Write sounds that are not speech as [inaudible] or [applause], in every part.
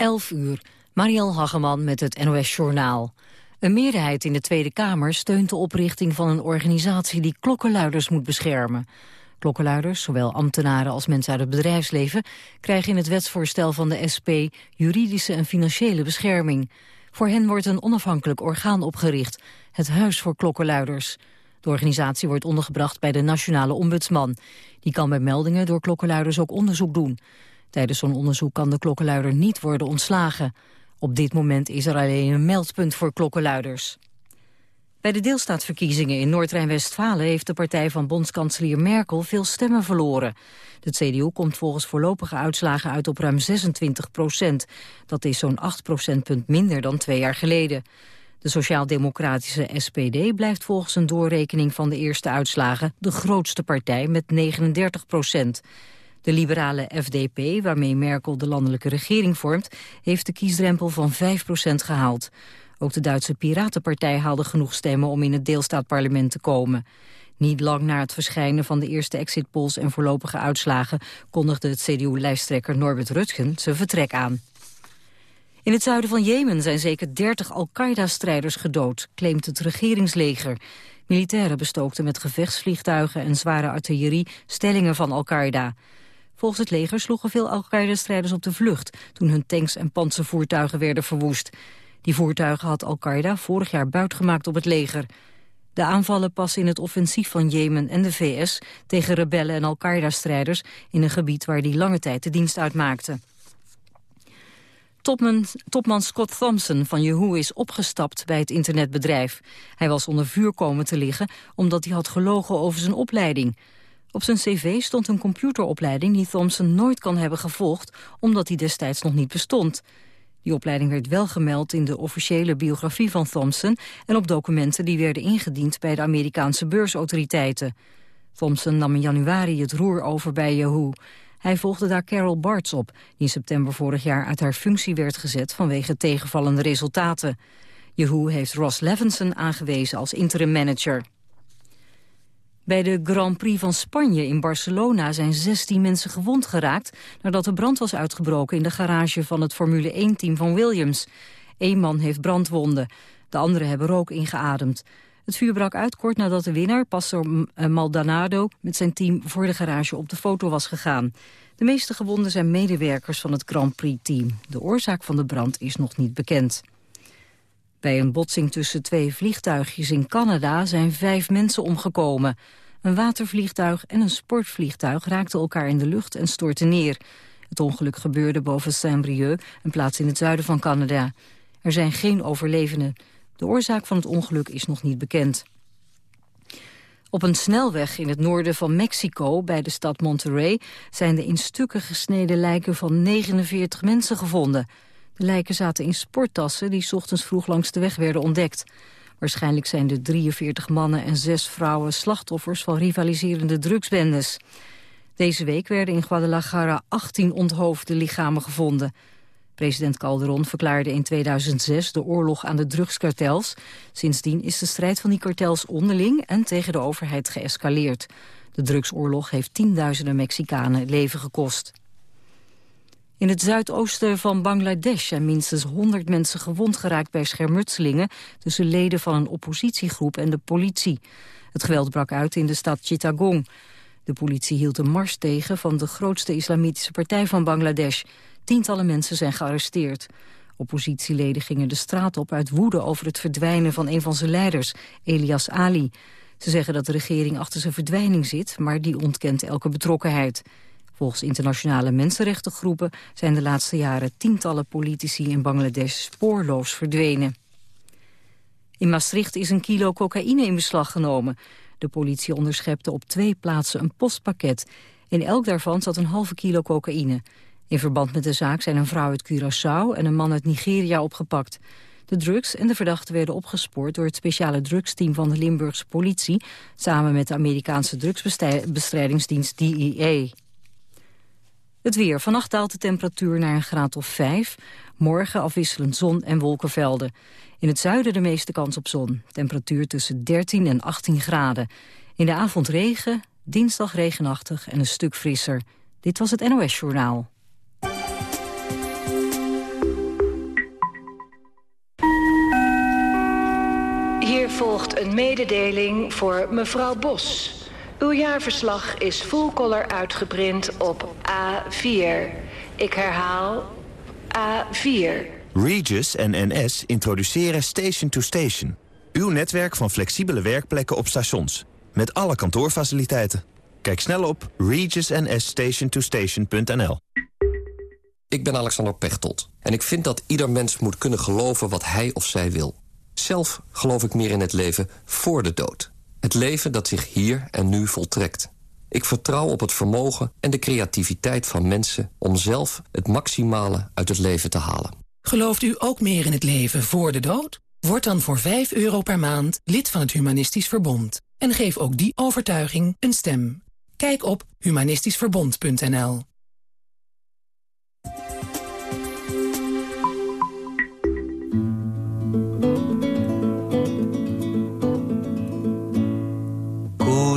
11 uur. Marielle Hageman met het NOS Journaal. Een meerderheid in de Tweede Kamer steunt de oprichting van een organisatie die klokkenluiders moet beschermen. Klokkenluiders, zowel ambtenaren als mensen uit het bedrijfsleven, krijgen in het wetsvoorstel van de SP juridische en financiële bescherming. Voor hen wordt een onafhankelijk orgaan opgericht, het Huis voor Klokkenluiders. De organisatie wordt ondergebracht bij de Nationale Ombudsman. Die kan bij meldingen door klokkenluiders ook onderzoek doen. Tijdens zo'n onderzoek kan de klokkenluider niet worden ontslagen. Op dit moment is er alleen een meldpunt voor klokkenluiders. Bij de deelstaatverkiezingen in Noord-Rijn-Westfalen heeft de partij van bondskanselier Merkel veel stemmen verloren. De CDU komt volgens voorlopige uitslagen uit op ruim 26 procent. Dat is zo'n 8 procentpunt minder dan twee jaar geleden. De sociaal-democratische SPD blijft volgens een doorrekening van de eerste uitslagen de grootste partij met 39 procent. De liberale FDP, waarmee Merkel de landelijke regering vormt, heeft de kiesdrempel van 5% gehaald. Ook de Duitse Piratenpartij haalde genoeg stemmen om in het deelstaatparlement te komen. Niet lang na het verschijnen van de eerste exit polls en voorlopige uitslagen kondigde het CDU-lijsttrekker Norbert Rutgen zijn vertrek aan. In het zuiden van Jemen zijn zeker 30 Al-Qaeda-strijders gedood, claimt het regeringsleger. Militairen bestookten met gevechtsvliegtuigen en zware artillerie stellingen van Al-Qaeda. Volgens het leger sloegen veel Al-Qaeda-strijders op de vlucht... toen hun tanks en panzervoertuigen werden verwoest. Die voertuigen had Al-Qaeda vorig jaar buitgemaakt op het leger. De aanvallen passen in het offensief van Jemen en de VS... tegen rebellen en Al-Qaeda-strijders in een gebied waar die lange tijd de dienst uitmaakten. Topman, topman Scott Thompson van Yahoo is opgestapt bij het internetbedrijf. Hij was onder vuur komen te liggen omdat hij had gelogen over zijn opleiding. Op zijn cv stond een computeropleiding die Thompson nooit kan hebben gevolgd... omdat die destijds nog niet bestond. Die opleiding werd wel gemeld in de officiële biografie van Thompson... en op documenten die werden ingediend bij de Amerikaanse beursautoriteiten. Thompson nam in januari het roer over bij Yahoo. Hij volgde daar Carol Bartz op, die in september vorig jaar uit haar functie werd gezet vanwege tegenvallende resultaten. Yahoo heeft Ross Levinson aangewezen als interim manager. Bij de Grand Prix van Spanje in Barcelona zijn 16 mensen gewond geraakt... nadat er brand was uitgebroken in de garage van het Formule 1-team van Williams. Eén man heeft brandwonden, de anderen hebben rook ingeademd. Het vuur brak uit kort nadat de winnaar, Pastor eh, Maldonado... met zijn team voor de garage op de foto was gegaan. De meeste gewonden zijn medewerkers van het Grand Prix-team. De oorzaak van de brand is nog niet bekend. Bij een botsing tussen twee vliegtuigjes in Canada zijn vijf mensen omgekomen. Een watervliegtuig en een sportvliegtuig raakten elkaar in de lucht en stortten neer. Het ongeluk gebeurde boven Saint-Brieuc, een plaats in het zuiden van Canada. Er zijn geen overlevenden. De oorzaak van het ongeluk is nog niet bekend. Op een snelweg in het noorden van Mexico, bij de stad Monterrey... zijn de in stukken gesneden lijken van 49 mensen gevonden. De lijken zaten in sporttassen die ochtends vroeg langs de weg werden ontdekt. Waarschijnlijk zijn de 43 mannen en 6 vrouwen slachtoffers van rivaliserende drugsbendes. Deze week werden in Guadalajara 18 onthoofde lichamen gevonden. President Calderon verklaarde in 2006 de oorlog aan de drugskartels. Sindsdien is de strijd van die kartels onderling en tegen de overheid geëscaleerd. De drugsoorlog heeft tienduizenden Mexicanen leven gekost. In het zuidoosten van Bangladesh zijn minstens 100 mensen gewond geraakt bij schermutselingen tussen leden van een oppositiegroep en de politie. Het geweld brak uit in de stad Chittagong. De politie hield een mars tegen van de grootste islamitische partij van Bangladesh. Tientallen mensen zijn gearresteerd. Oppositieleden gingen de straat op uit woede over het verdwijnen van een van zijn leiders, Elias Ali. Ze zeggen dat de regering achter zijn verdwijning zit, maar die ontkent elke betrokkenheid. Volgens internationale mensenrechtengroepen zijn de laatste jaren tientallen politici in Bangladesh spoorloos verdwenen. In Maastricht is een kilo cocaïne in beslag genomen. De politie onderschepte op twee plaatsen een postpakket. In elk daarvan zat een halve kilo cocaïne. In verband met de zaak zijn een vrouw uit Curaçao en een man uit Nigeria opgepakt. De drugs en de verdachten werden opgespoord door het speciale drugsteam van de Limburgse politie... samen met de Amerikaanse drugsbestrijdingsdienst DEA. Het weer. Vannacht daalt de temperatuur naar een graad of 5. Morgen afwisselend zon en wolkenvelden. In het zuiden de meeste kans op zon. Temperatuur tussen 13 en 18 graden. In de avond regen, dinsdag regenachtig en een stuk frisser. Dit was het NOS Journaal. Hier volgt een mededeling voor mevrouw Bos. Uw jaarverslag is full color uitgeprint op A4. Ik herhaal A4. Regis en NS introduceren Station to Station. Uw netwerk van flexibele werkplekken op stations. Met alle kantoorfaciliteiten. Kijk snel op regisnsstationtostation.nl Ik ben Alexander Pechtold. En ik vind dat ieder mens moet kunnen geloven wat hij of zij wil. Zelf geloof ik meer in het leven voor de dood. Het leven dat zich hier en nu voltrekt. Ik vertrouw op het vermogen en de creativiteit van mensen... om zelf het maximale uit het leven te halen. Gelooft u ook meer in het leven voor de dood? Word dan voor 5 euro per maand lid van het Humanistisch Verbond. En geef ook die overtuiging een stem. Kijk op humanistischverbond.nl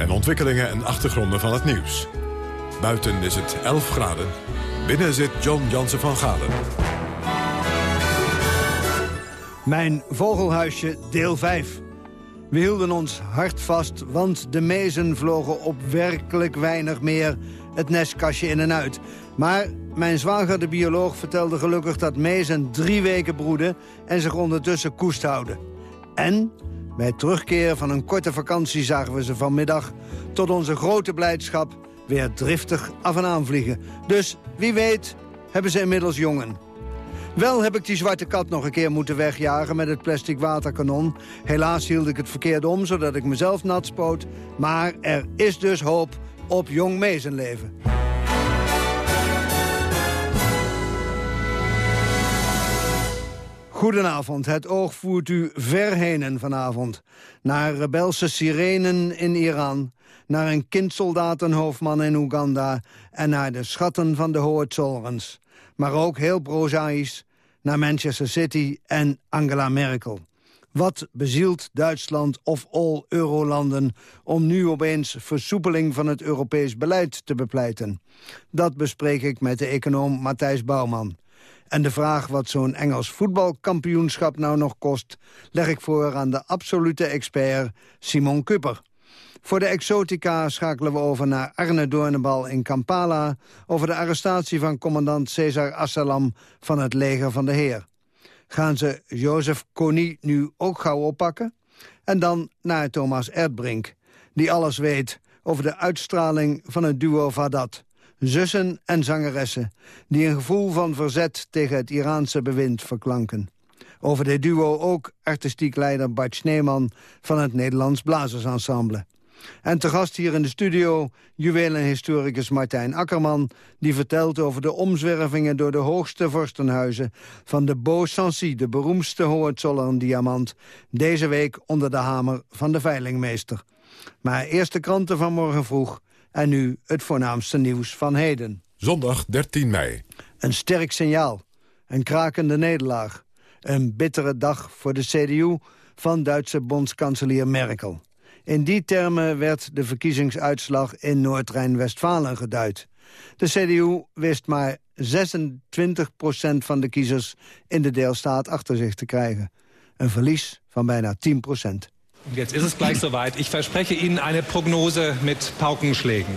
en ontwikkelingen en achtergronden van het nieuws. Buiten is het 11 graden, binnen zit John Jansen van Galen. Mijn vogelhuisje, deel 5. We hielden ons hart vast, want de mezen vlogen op werkelijk weinig meer het nestkastje in en uit. Maar mijn zwager, de bioloog, vertelde gelukkig dat mezen drie weken broeden en zich ondertussen koest houden. En bij terugkeer van een korte vakantie zagen we ze vanmiddag tot onze grote blijdschap weer driftig af en aan vliegen. Dus wie weet hebben ze inmiddels jongen. Wel heb ik die zwarte kat nog een keer moeten wegjagen met het plastic waterkanon. Helaas hield ik het verkeerd om, zodat ik mezelf nat spoot. Maar er is dus hoop op jong mezenleven. Goedenavond, het oog voert u ver heen vanavond. Naar rebelse sirenen in Iran, naar een kindsoldatenhoofdman in Oeganda... en naar de schatten van de Hohenzollerns maar ook heel prozaïs naar Manchester City en Angela Merkel. Wat bezielt Duitsland of all eurolanden om nu opeens versoepeling van het Europees beleid te bepleiten? Dat bespreek ik met de econoom Matthijs Bouwman. En de vraag wat zo'n Engels voetbalkampioenschap nou nog kost... leg ik voor aan de absolute expert Simon Kupper. Voor de exotica schakelen we over naar Arne Doornenbal in Kampala... over de arrestatie van commandant Cesar Assalam van het leger van de Heer. Gaan ze Jozef Kony nu ook gauw oppakken? En dan naar Thomas Erdbrink, die alles weet over de uitstraling van het duo Vadat. Zussen en zangeressen, die een gevoel van verzet tegen het Iraanse bewind verklanken. Over dit duo ook artistiek leider Bart Sneeman van het Nederlands Blazersensemble. En te gast hier in de studio juwelenhistoricus Martijn Akkerman... die vertelt over de omzwervingen door de hoogste vorstenhuizen... van de Beau de beroemdste Hohenzollern-diamant... deze week onder de hamer van de veilingmeester. Maar eerst de kranten van morgen vroeg... en nu het voornaamste nieuws van heden. Zondag 13 mei. Een sterk signaal. Een krakende nederlaag. Een bittere dag voor de CDU van Duitse bondskanselier Merkel. In die termen werd de verkiezingsuitslag in Noord-Rijn-Westfalen geduid. De CDU wist maar 26% van de kiezers in de deelstaat achter zich te krijgen. Een verlies van bijna 10 Jetzt ist es gleich soweit. Ich verspreche Ihnen eine Prognose mit Paukenschlägen.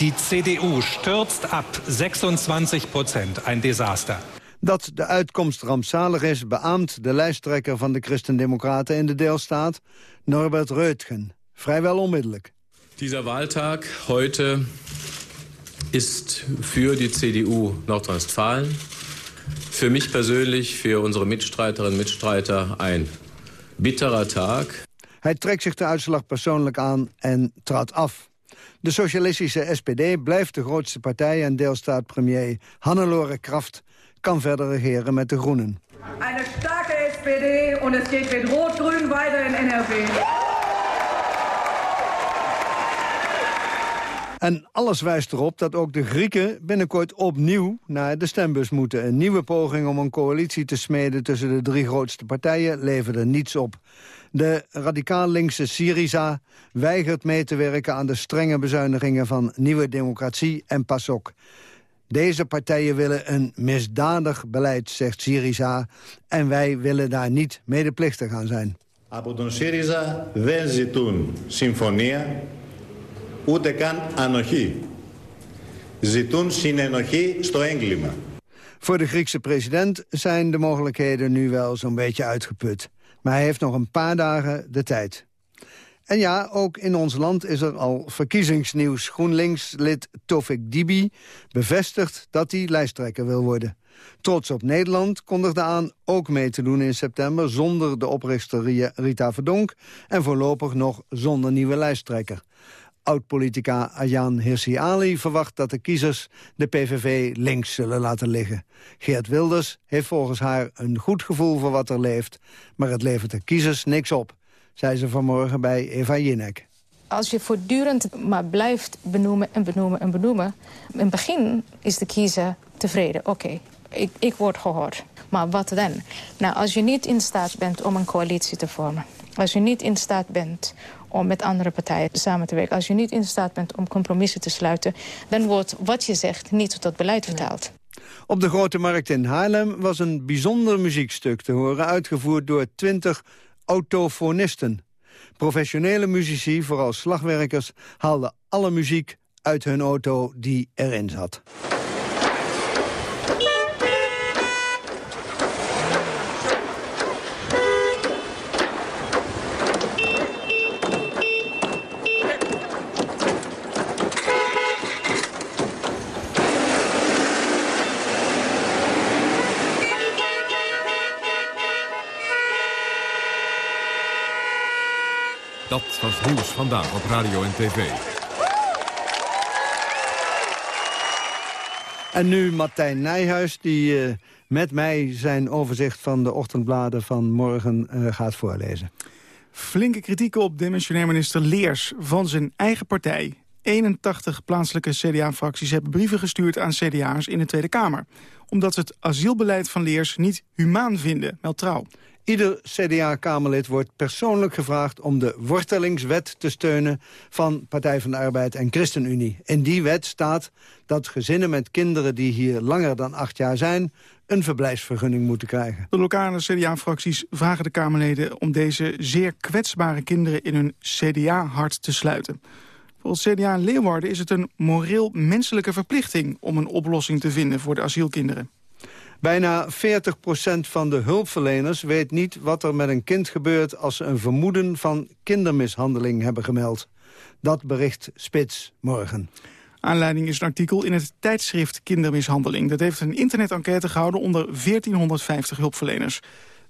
Die CDU stürzt ab 26 Prozent. Ein Desaster. Dat de uitkomst rampzalig is, beaamt de lijsttrekker van de Christendemocraten in de deelstaat, Norbert Reutgen. Vrijwel onmiddellijk. Dieser Wahltag heute ist für die CDU Nordrhein-Westfalen, für mich persönlich, für unsere Mitstreiterinnen und Mitstreiter ein bitterer Tag. Hij trekt zich de uitslag persoonlijk aan en trad af. De socialistische SPD blijft de grootste partij en deelstaatpremier Hannelore Kraft kan verder regeren met de Groenen. Een sterke SPD en het gaat met rood-groen verder in NRW. En alles wijst erop dat ook de Grieken binnenkort opnieuw naar de stembus moeten. Een nieuwe poging om een coalitie te smeden tussen de drie grootste partijen leverde niets op. De radicaal linkse Syriza weigert mee te werken aan de strenge bezuinigingen van Nieuwe Democratie en PASOK. Deze partijen willen een misdadig beleid, zegt Syriza, en wij willen daar niet medeplichtig aan zijn. Από τον ΣΥΡΙΖΑ δεν ζητούν συμφωνία, ούτε καν ανοχή. Ζητούν συνενοχή στο έγκλημα. Voor de Griekse president zijn de mogelijkheden nu wel zo'n beetje uitgeput. Maar hij heeft nog een paar dagen de tijd. En ja, ook in ons land is er al verkiezingsnieuws. GroenLinks-lid Tofik Dibi bevestigt dat hij lijsttrekker wil worden. Trots op Nederland kondigde aan ook mee te doen in september... zonder de oprichter Rita Verdonk en voorlopig nog zonder nieuwe lijsttrekker. Oud-politica Ayaan Hirsi Ali verwacht dat de kiezers de PVV links zullen laten liggen. Geert Wilders heeft volgens haar een goed gevoel voor wat er leeft... maar het levert de kiezers niks op, zei ze vanmorgen bij Eva Jinek. Als je voortdurend maar blijft benoemen en benoemen en benoemen... in het begin is de kiezer tevreden. Oké, ik, ik word gehoord. Maar wat dan? Nou, als je niet in staat bent om een coalitie te vormen... als je niet in staat bent om met andere partijen samen te werken... als je niet in staat bent om compromissen te sluiten... dan wordt wat je zegt niet tot beleid vertaald. Op de Grote Markt in Haarlem was een bijzonder muziekstuk te horen... uitgevoerd door twintig autofonisten. Professionele muzici, vooral slagwerkers, haalden alle muziek uit hun auto die erin zat. Dat was nieuws vandaag op radio en tv. En nu Martijn Nijhuis, die uh, met mij zijn overzicht van de ochtendbladen van morgen uh, gaat voorlezen. Flinke kritiek op demissionair minister Leers van zijn eigen partij. 81 plaatselijke CDA-fracties hebben brieven gestuurd aan CDA'ers in de Tweede Kamer. Omdat ze het asielbeleid van Leers niet humaan vinden, meldt trouw. Ieder CDA-Kamerlid wordt persoonlijk gevraagd om de wortelingswet te steunen van Partij van de Arbeid en ChristenUnie. In die wet staat dat gezinnen met kinderen die hier langer dan acht jaar zijn een verblijfsvergunning moeten krijgen. De lokale CDA-fracties vragen de Kamerleden om deze zeer kwetsbare kinderen in hun CDA-hart te sluiten. Volgens CDA Leeuwarden is het een moreel menselijke verplichting om een oplossing te vinden voor de asielkinderen. Bijna 40% van de hulpverleners weet niet wat er met een kind gebeurt... als ze een vermoeden van kindermishandeling hebben gemeld. Dat bericht Spits morgen. Aanleiding is een artikel in het tijdschrift Kindermishandeling. Dat heeft een internet-enquête gehouden onder 1450 hulpverleners.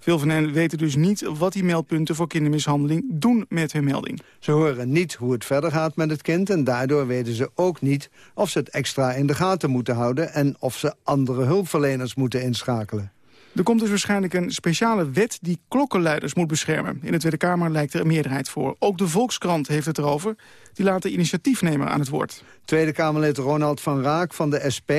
Veel van hen weten dus niet wat die meldpunten voor kindermishandeling doen met hun melding. Ze horen niet hoe het verder gaat met het kind... en daardoor weten ze ook niet of ze het extra in de gaten moeten houden... en of ze andere hulpverleners moeten inschakelen. Er komt dus waarschijnlijk een speciale wet die klokkenluiders moet beschermen. In de Tweede Kamer lijkt er een meerderheid voor. Ook de Volkskrant heeft het erover. Die laat de initiatiefnemer aan het woord. Tweede Kamerlid Ronald van Raak van de SP...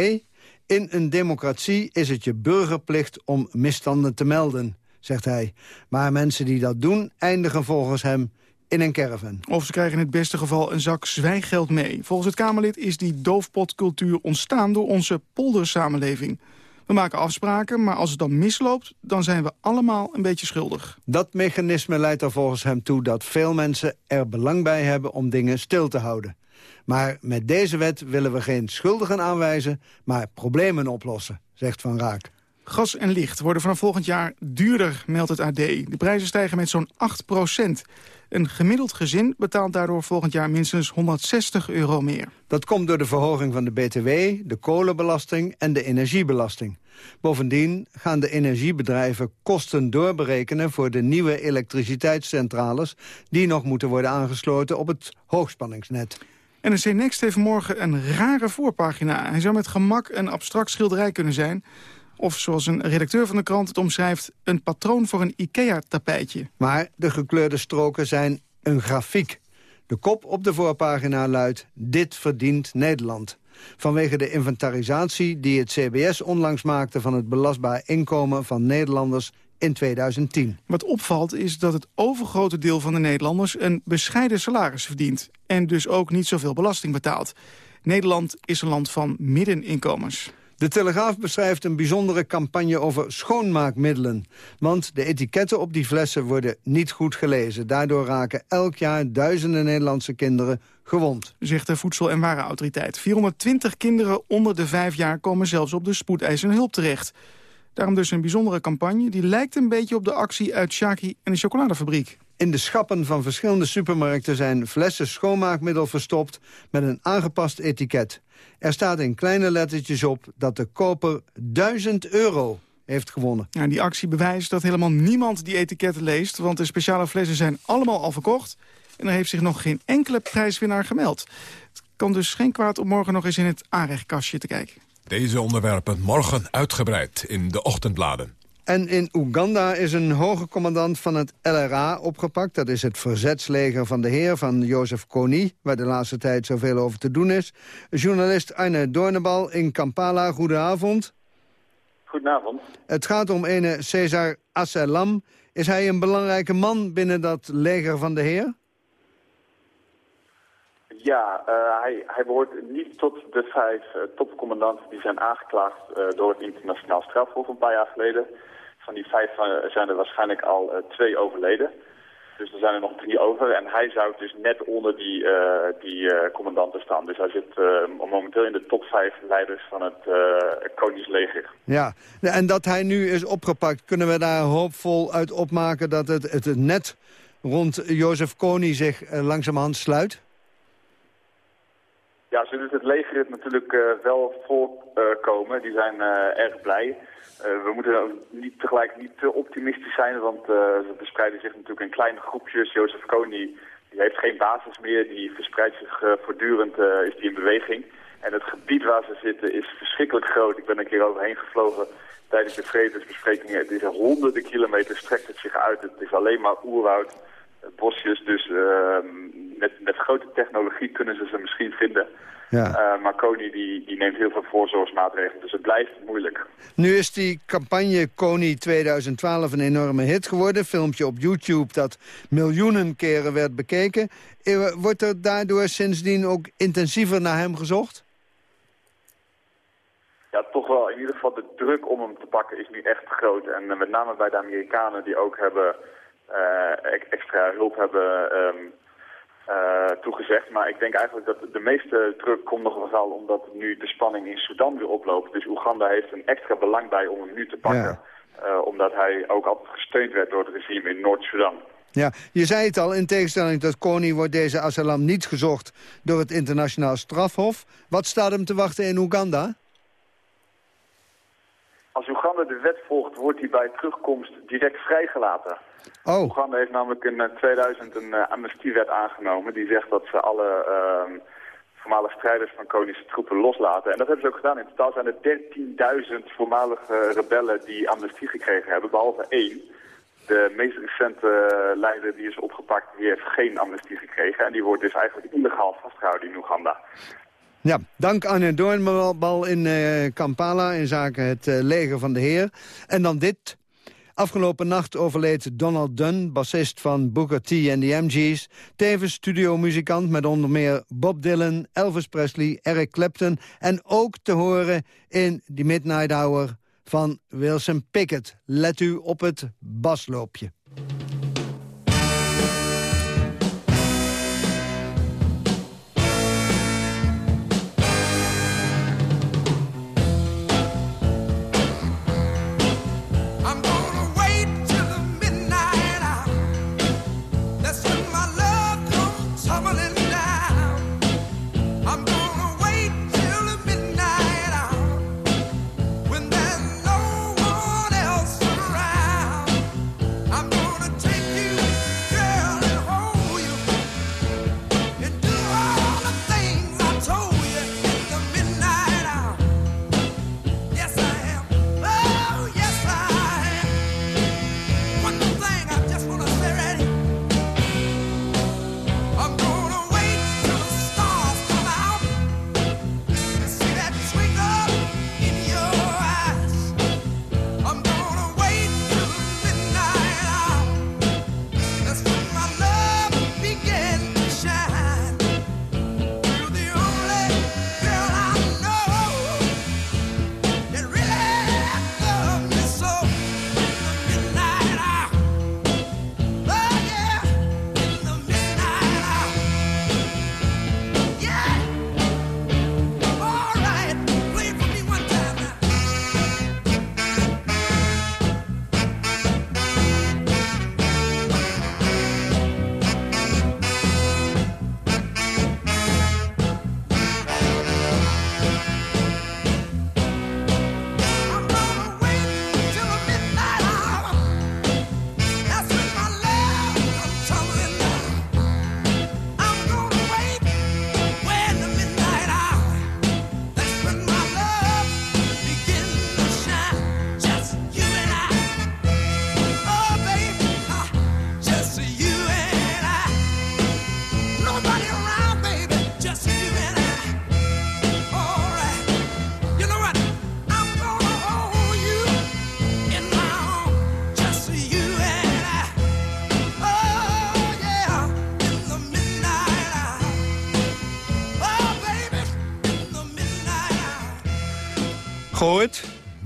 In een democratie is het je burgerplicht om misstanden te melden zegt hij. Maar mensen die dat doen, eindigen volgens hem in een caravan. Of ze krijgen in het beste geval een zak zwijggeld mee. Volgens het Kamerlid is die doofpotcultuur ontstaan door onze poldersamenleving. We maken afspraken, maar als het dan misloopt... dan zijn we allemaal een beetje schuldig. Dat mechanisme leidt er volgens hem toe dat veel mensen er belang bij hebben... om dingen stil te houden. Maar met deze wet willen we geen schuldigen aanwijzen... maar problemen oplossen, zegt Van Raak. Gas en licht worden vanaf volgend jaar duurder, meldt het AD. De prijzen stijgen met zo'n 8% Een gemiddeld gezin betaalt daardoor volgend jaar minstens 160 euro meer. Dat komt door de verhoging van de BTW, de kolenbelasting en de energiebelasting. Bovendien gaan de energiebedrijven kosten doorberekenen... voor de nieuwe elektriciteitscentrales... die nog moeten worden aangesloten op het hoogspanningsnet. NRC Next heeft morgen een rare voorpagina. Hij zou met gemak een abstract schilderij kunnen zijn... Of zoals een redacteur van de krant het omschrijft... een patroon voor een IKEA-tapijtje. Maar de gekleurde stroken zijn een grafiek. De kop op de voorpagina luidt Dit verdient Nederland. Vanwege de inventarisatie die het CBS onlangs maakte... van het belastbaar inkomen van Nederlanders in 2010. Wat opvalt is dat het overgrote deel van de Nederlanders... een bescheiden salaris verdient en dus ook niet zoveel belasting betaalt. Nederland is een land van middeninkomens. De Telegraaf beschrijft een bijzondere campagne over schoonmaakmiddelen. Want de etiketten op die flessen worden niet goed gelezen. Daardoor raken elk jaar duizenden Nederlandse kinderen gewond. Zegt de Voedsel- en Warenautoriteit. 420 kinderen onder de vijf jaar komen zelfs op de spoedeisende hulp terecht. Daarom dus een bijzondere campagne. Die lijkt een beetje op de actie uit Shaki en de chocoladefabriek. In de schappen van verschillende supermarkten zijn flessen schoonmaakmiddel verstopt met een aangepast etiket. Er staat in kleine lettertjes op dat de koper 1000 euro heeft gewonnen. Ja, die actie bewijst dat helemaal niemand die etiketten leest... want de speciale flessen zijn allemaal al verkocht... en er heeft zich nog geen enkele prijswinnaar gemeld. Het kan dus geen kwaad om morgen nog eens in het aanrechtkastje te kijken. Deze onderwerpen morgen uitgebreid in de ochtendbladen. En in Oeganda is een hoge commandant van het LRA opgepakt. Dat is het verzetsleger van de heer van Jozef Kony... waar de laatste tijd zoveel over te doen is. Journalist Arne Doornbal in Kampala, goedenavond. Goedenavond. Het gaat om ene Cesar Asselam. Is hij een belangrijke man binnen dat leger van de heer? Ja, uh, hij, hij behoort niet tot de vijf uh, topcommandanten die zijn aangeklaagd uh, door het internationaal strafhof een paar jaar geleden. Van die vijf zijn er waarschijnlijk al twee overleden. Dus er zijn er nog drie over. En hij zou dus net onder die, die commandanten staan. Dus hij zit momenteel in de top vijf leiders van het Koningsleger. Ja, en dat hij nu is opgepakt, kunnen we daar hoopvol uit opmaken dat het, het net rond Jozef Kony zich langzamerhand sluit? Ja, zo doet het leger natuurlijk uh, wel voorkomen. Die zijn uh, erg blij. Uh, we moeten niet, tegelijk niet te optimistisch zijn, want ze verspreiden zich natuurlijk in kleine groepjes. Jozef Kony die heeft geen basis meer, die verspreidt zich voortdurend, is die in beweging. En het gebied waar ze zitten is verschrikkelijk groot. Ik ben een keer overheen gevlogen tijdens de vredesbesprekingen. Het is honderden kilometer strekt het zich uit. Het is alleen maar oerwoud, bosjes. Dus ehm, met, met grote technologie kunnen ze ze misschien vinden. Ja. Uh, maar Kony die, die neemt heel veel voorzorgsmaatregelen, dus het blijft moeilijk. Nu is die campagne Kony 2012 een enorme hit geworden. Filmpje op YouTube dat miljoenen keren werd bekeken. Wordt er daardoor sindsdien ook intensiever naar hem gezocht? Ja, toch wel. In ieder geval de druk om hem te pakken is nu echt groot. En uh, met name bij de Amerikanen die ook hebben extra hulp hebben... Um, uh, toegezegd. Maar ik denk eigenlijk dat de meeste druk komt nog wel omdat nu de spanning in Sudan weer oploopt. Dus Oeganda heeft een extra belang bij om hem nu te pakken. Ja. Uh, omdat hij ook altijd gesteund werd door het regime in Noord-Sudan. Ja, je zei het al, in tegenstelling tot Kony wordt deze Assalam niet gezocht door het internationaal strafhof. Wat staat hem te wachten in Oeganda? Als Oeganda de wet volgt, wordt hij bij terugkomst direct vrijgelaten. Oh. Oeganda heeft namelijk in 2000 een uh, amnestiewet aangenomen. Die zegt dat ze alle uh, voormalige strijders van konische troepen loslaten. En dat hebben ze ook gedaan. In totaal zijn er 13.000 voormalige rebellen die amnestie gekregen hebben, behalve één. De meest recente leider die is opgepakt, die heeft geen amnestie gekregen. En die wordt dus eigenlijk illegaal vastgehouden in Oeganda. Ja, dank Arne Doornbal in uh, Kampala in zaken het uh, leger van de heer. En dan dit. Afgelopen nacht overleed Donald Dunn, bassist van Booker T en de MG's. Tevens studiomuzikant met onder meer Bob Dylan, Elvis Presley, Eric Clapton... en ook te horen in The Midnight Hour van Wilson Pickett. Let u op het basloopje.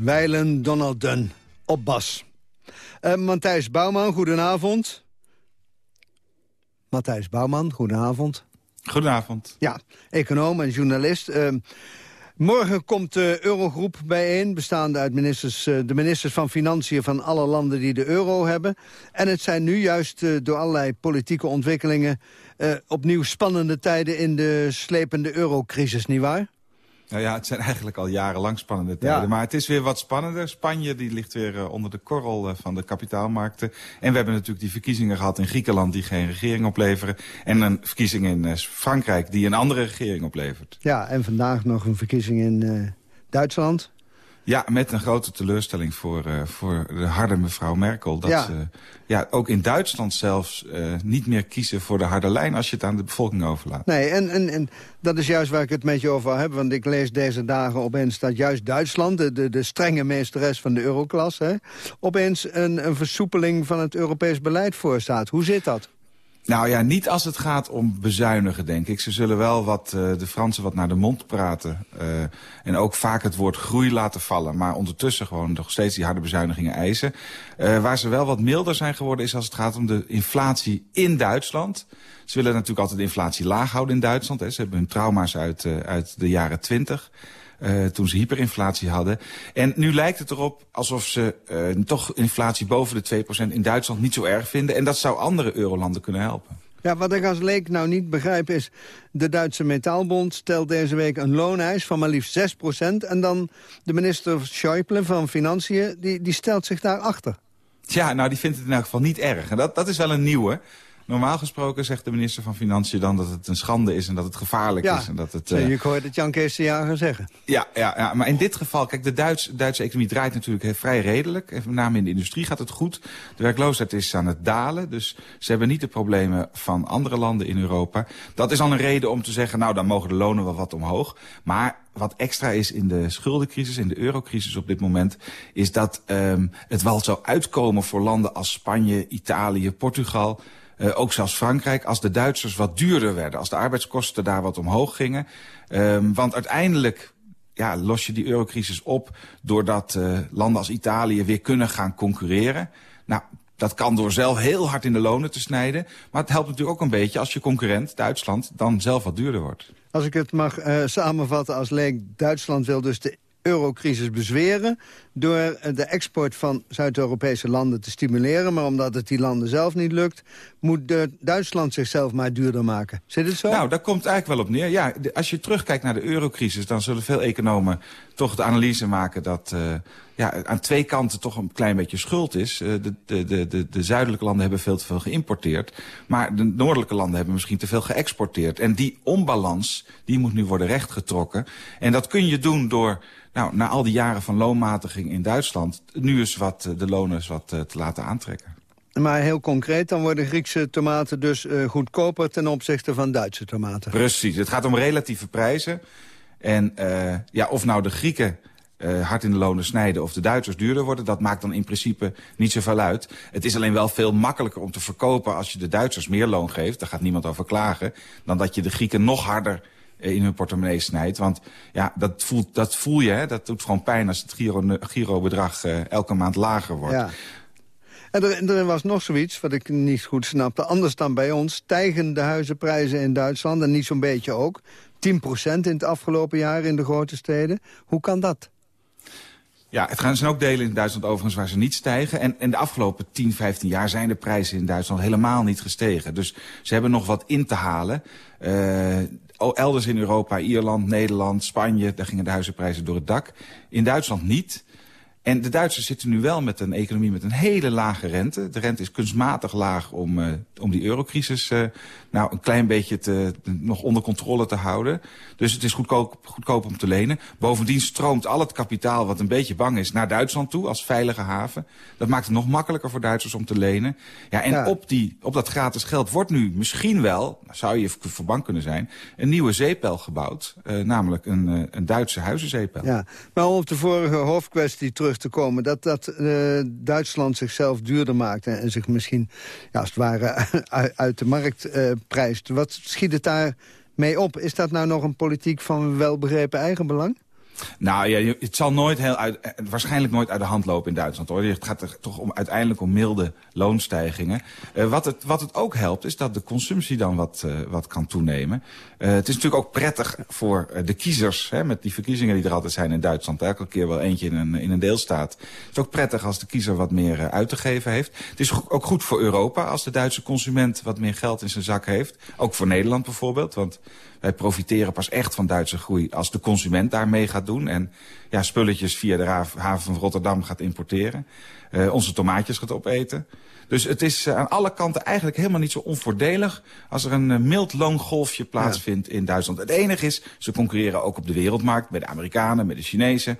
Weilen Donald Dunn op bas. Uh, Matthijs Bouwman, goedenavond. Matthijs Bouwman, goedenavond. Goedenavond. Ja, econoom en journalist. Uh, morgen komt de Eurogroep bijeen, bestaande uit ministers, uh, de ministers van Financiën van alle landen die de euro hebben. En het zijn nu juist uh, door allerlei politieke ontwikkelingen opnieuw spannende tijden in de slepende eurocrisis, nietwaar? Nou ja, het zijn eigenlijk al jarenlang spannende tijden. Maar het is weer wat spannender. Spanje die ligt weer uh, onder de korrel uh, van de kapitaalmarkten. En we hebben natuurlijk die verkiezingen gehad in Griekenland... die geen regering opleveren. En een verkiezing in uh, Frankrijk die een andere regering oplevert. Ja, en vandaag nog een verkiezing in Duitsland. Ja, met een grote teleurstelling voor, uh, voor de harde mevrouw Merkel. Dat ja. ze ja, ook in Duitsland zelfs uh, niet meer kiezen voor de harde lijn... als je het aan de bevolking overlaat. Nee, en, en, en dat is juist waar ik het met je over heb. Want ik lees deze dagen opeens dat juist Duitsland... de, de, de strenge meesteres van de euroklas... Opeens een, een versoepeling van het Europees beleid voorstaat. Hoe zit dat? Nou ja, niet als het gaat om bezuinigen, denk ik. Ze zullen wel wat, uh, de Fransen wat naar de mond praten. Uh, en ook vaak het woord groei laten vallen. Maar ondertussen gewoon nog steeds die harde bezuinigingen eisen. Uh, waar ze wel wat milder zijn geworden is als het gaat om de inflatie in Duitsland. Ze willen natuurlijk altijd de inflatie laag houden in Duitsland. Hè. Ze hebben hun trauma's uit, uit de jaren twintig. Uh, toen ze hyperinflatie hadden. En nu lijkt het erop alsof ze uh, toch inflatie boven de 2% in Duitsland niet zo erg vinden. En dat zou andere eurolanden kunnen helpen. Ja, wat ik als leek nou niet begrijp is... de Duitse Metaalbond stelt deze week een looneis van maar liefst 6% En dan de minister Schäuble van Financiën, die, die stelt zich daarachter. Ja, nou die vindt het in elk geval niet erg. En dat, dat is wel een nieuwe. Normaal gesproken zegt de minister van Financiën dan dat het een schande is... en dat het gevaarlijk ja, is. En dat het, uh... je hoort het Jan Kees de Jager zeggen. Ja, ja, ja, maar in dit geval, kijk, de Duits, Duitse economie draait natuurlijk vrij redelijk. Met name in de industrie gaat het goed. De werkloosheid is aan het dalen. Dus ze hebben niet de problemen van andere landen in Europa. Dat is al een reden om te zeggen, nou, dan mogen de lonen wel wat omhoog. Maar wat extra is in de schuldencrisis, in de eurocrisis op dit moment... is dat um, het wel zou uitkomen voor landen als Spanje, Italië, Portugal... Uh, ook zelfs Frankrijk, als de Duitsers wat duurder werden. Als de arbeidskosten daar wat omhoog gingen. Um, want uiteindelijk ja, los je die eurocrisis op... doordat uh, landen als Italië weer kunnen gaan concurreren. Nou, dat kan door zelf heel hard in de lonen te snijden. Maar het helpt natuurlijk ook een beetje als je concurrent, Duitsland... dan zelf wat duurder wordt. Als ik het mag uh, samenvatten als leek... Duitsland wil dus de eurocrisis bezweren... door de export van Zuid-Europese landen te stimuleren. Maar omdat het die landen zelf niet lukt... moet Duitsland zichzelf maar duurder maken. Zit het zo? Nou, daar komt eigenlijk wel op neer. Ja, als je terugkijkt naar de eurocrisis... dan zullen veel economen toch de analyse maken... dat uh, ja, aan twee kanten toch een klein beetje schuld is. Uh, de, de, de, de zuidelijke landen hebben veel te veel geïmporteerd. Maar de noordelijke landen hebben misschien te veel geëxporteerd. En die onbalans die moet nu worden rechtgetrokken. En dat kun je doen door nou, na al die jaren van loonmatiging in Duitsland... nu eens wat, eh, de lonen eens wat te laten aantrekken. Maar heel concreet, dan worden Griekse tomaten dus uh, goedkoper... ten opzichte van Duitse tomaten. Precies, het gaat om relatieve prijzen. En uh, ja, of nou de Grieken uh, hard in de lonen snijden of de Duitsers duurder worden... dat maakt dan in principe niet zoveel uit. Het is alleen wel veel makkelijker om te verkopen als je de Duitsers meer loon geeft. Daar gaat niemand over klagen. Dan dat je de Grieken nog harder in hun portemonnee snijdt. Want ja, dat, voelt, dat voel je, hè? dat doet gewoon pijn als het giro, girobedrag elke maand lager wordt. Ja. En er, er, was nog zoiets wat ik niet goed snapte. Anders dan bij ons stijgen de huizenprijzen in Duitsland... en niet zo'n beetje ook. 10% in het afgelopen jaar in de grote steden. Hoe kan dat? Ja, het zijn ook delen in Duitsland overigens waar ze niet stijgen. En in de afgelopen 10, 15 jaar zijn de prijzen in Duitsland helemaal niet gestegen. Dus ze hebben nog wat in te halen. Uh, elders in Europa, Ierland, Nederland, Spanje... daar gingen de huizenprijzen door het dak. In Duitsland niet. En de Duitsers zitten nu wel met een economie met een hele lage rente. De rente is kunstmatig laag om, uh, om die eurocrisis uh, nou, een klein beetje te, nog onder controle te houden. Dus het is goedkoop, goedkoop om te lenen. Bovendien stroomt al het kapitaal wat een beetje bang is naar Duitsland toe als veilige haven. Dat maakt het nog makkelijker voor Duitsers om te lenen. Ja, en ja. Op, die, op dat gratis geld wordt nu misschien wel, zou je voor bang kunnen zijn, een nieuwe zeepel gebouwd. Uh, namelijk een, uh, een Duitse huizenzeepel. Ja, maar om op de vorige hoofdkwestie terug te komen, dat, dat uh, Duitsland zichzelf duurder maakt en, en zich misschien ja, als het ware [laughs] uit de markt prijst. Wat schiet het daar mee op? Is dat nou nog een politiek van welbegrepen eigenbelang? Nou ja, het zal nooit heel uit, eh, waarschijnlijk nooit uit de hand lopen in Duitsland. Hoor. Het gaat er toch om, uiteindelijk om milde loonstijgingen. Uh, wat, het, wat het ook helpt is dat de consumptie dan wat, uh, wat kan toenemen. Het is natuurlijk ook prettig voor de kiezers. Hè, met die verkiezingen die er altijd zijn in Duitsland. Elke keer wel eentje in een, in een deelstaat. Het is ook prettig als de kiezer wat meer uit te geven heeft. Het is ook goed voor Europa als de Duitse consument wat meer geld in zijn zak heeft. Ook voor Nederland bijvoorbeeld. Want wij profiteren pas echt van Duitse groei als de consument daarmee gaat doen. En ja, spulletjes via de haven van Rotterdam gaat importeren. Uh, onze tomaatjes gaat opeten. Dus het is uh, aan alle kanten eigenlijk helemaal niet zo onvoordelig... als er een uh, mild loongolfje plaatsvindt ja. in Duitsland. Het enige is, ze concurreren ook op de wereldmarkt... met de Amerikanen, met de Chinezen.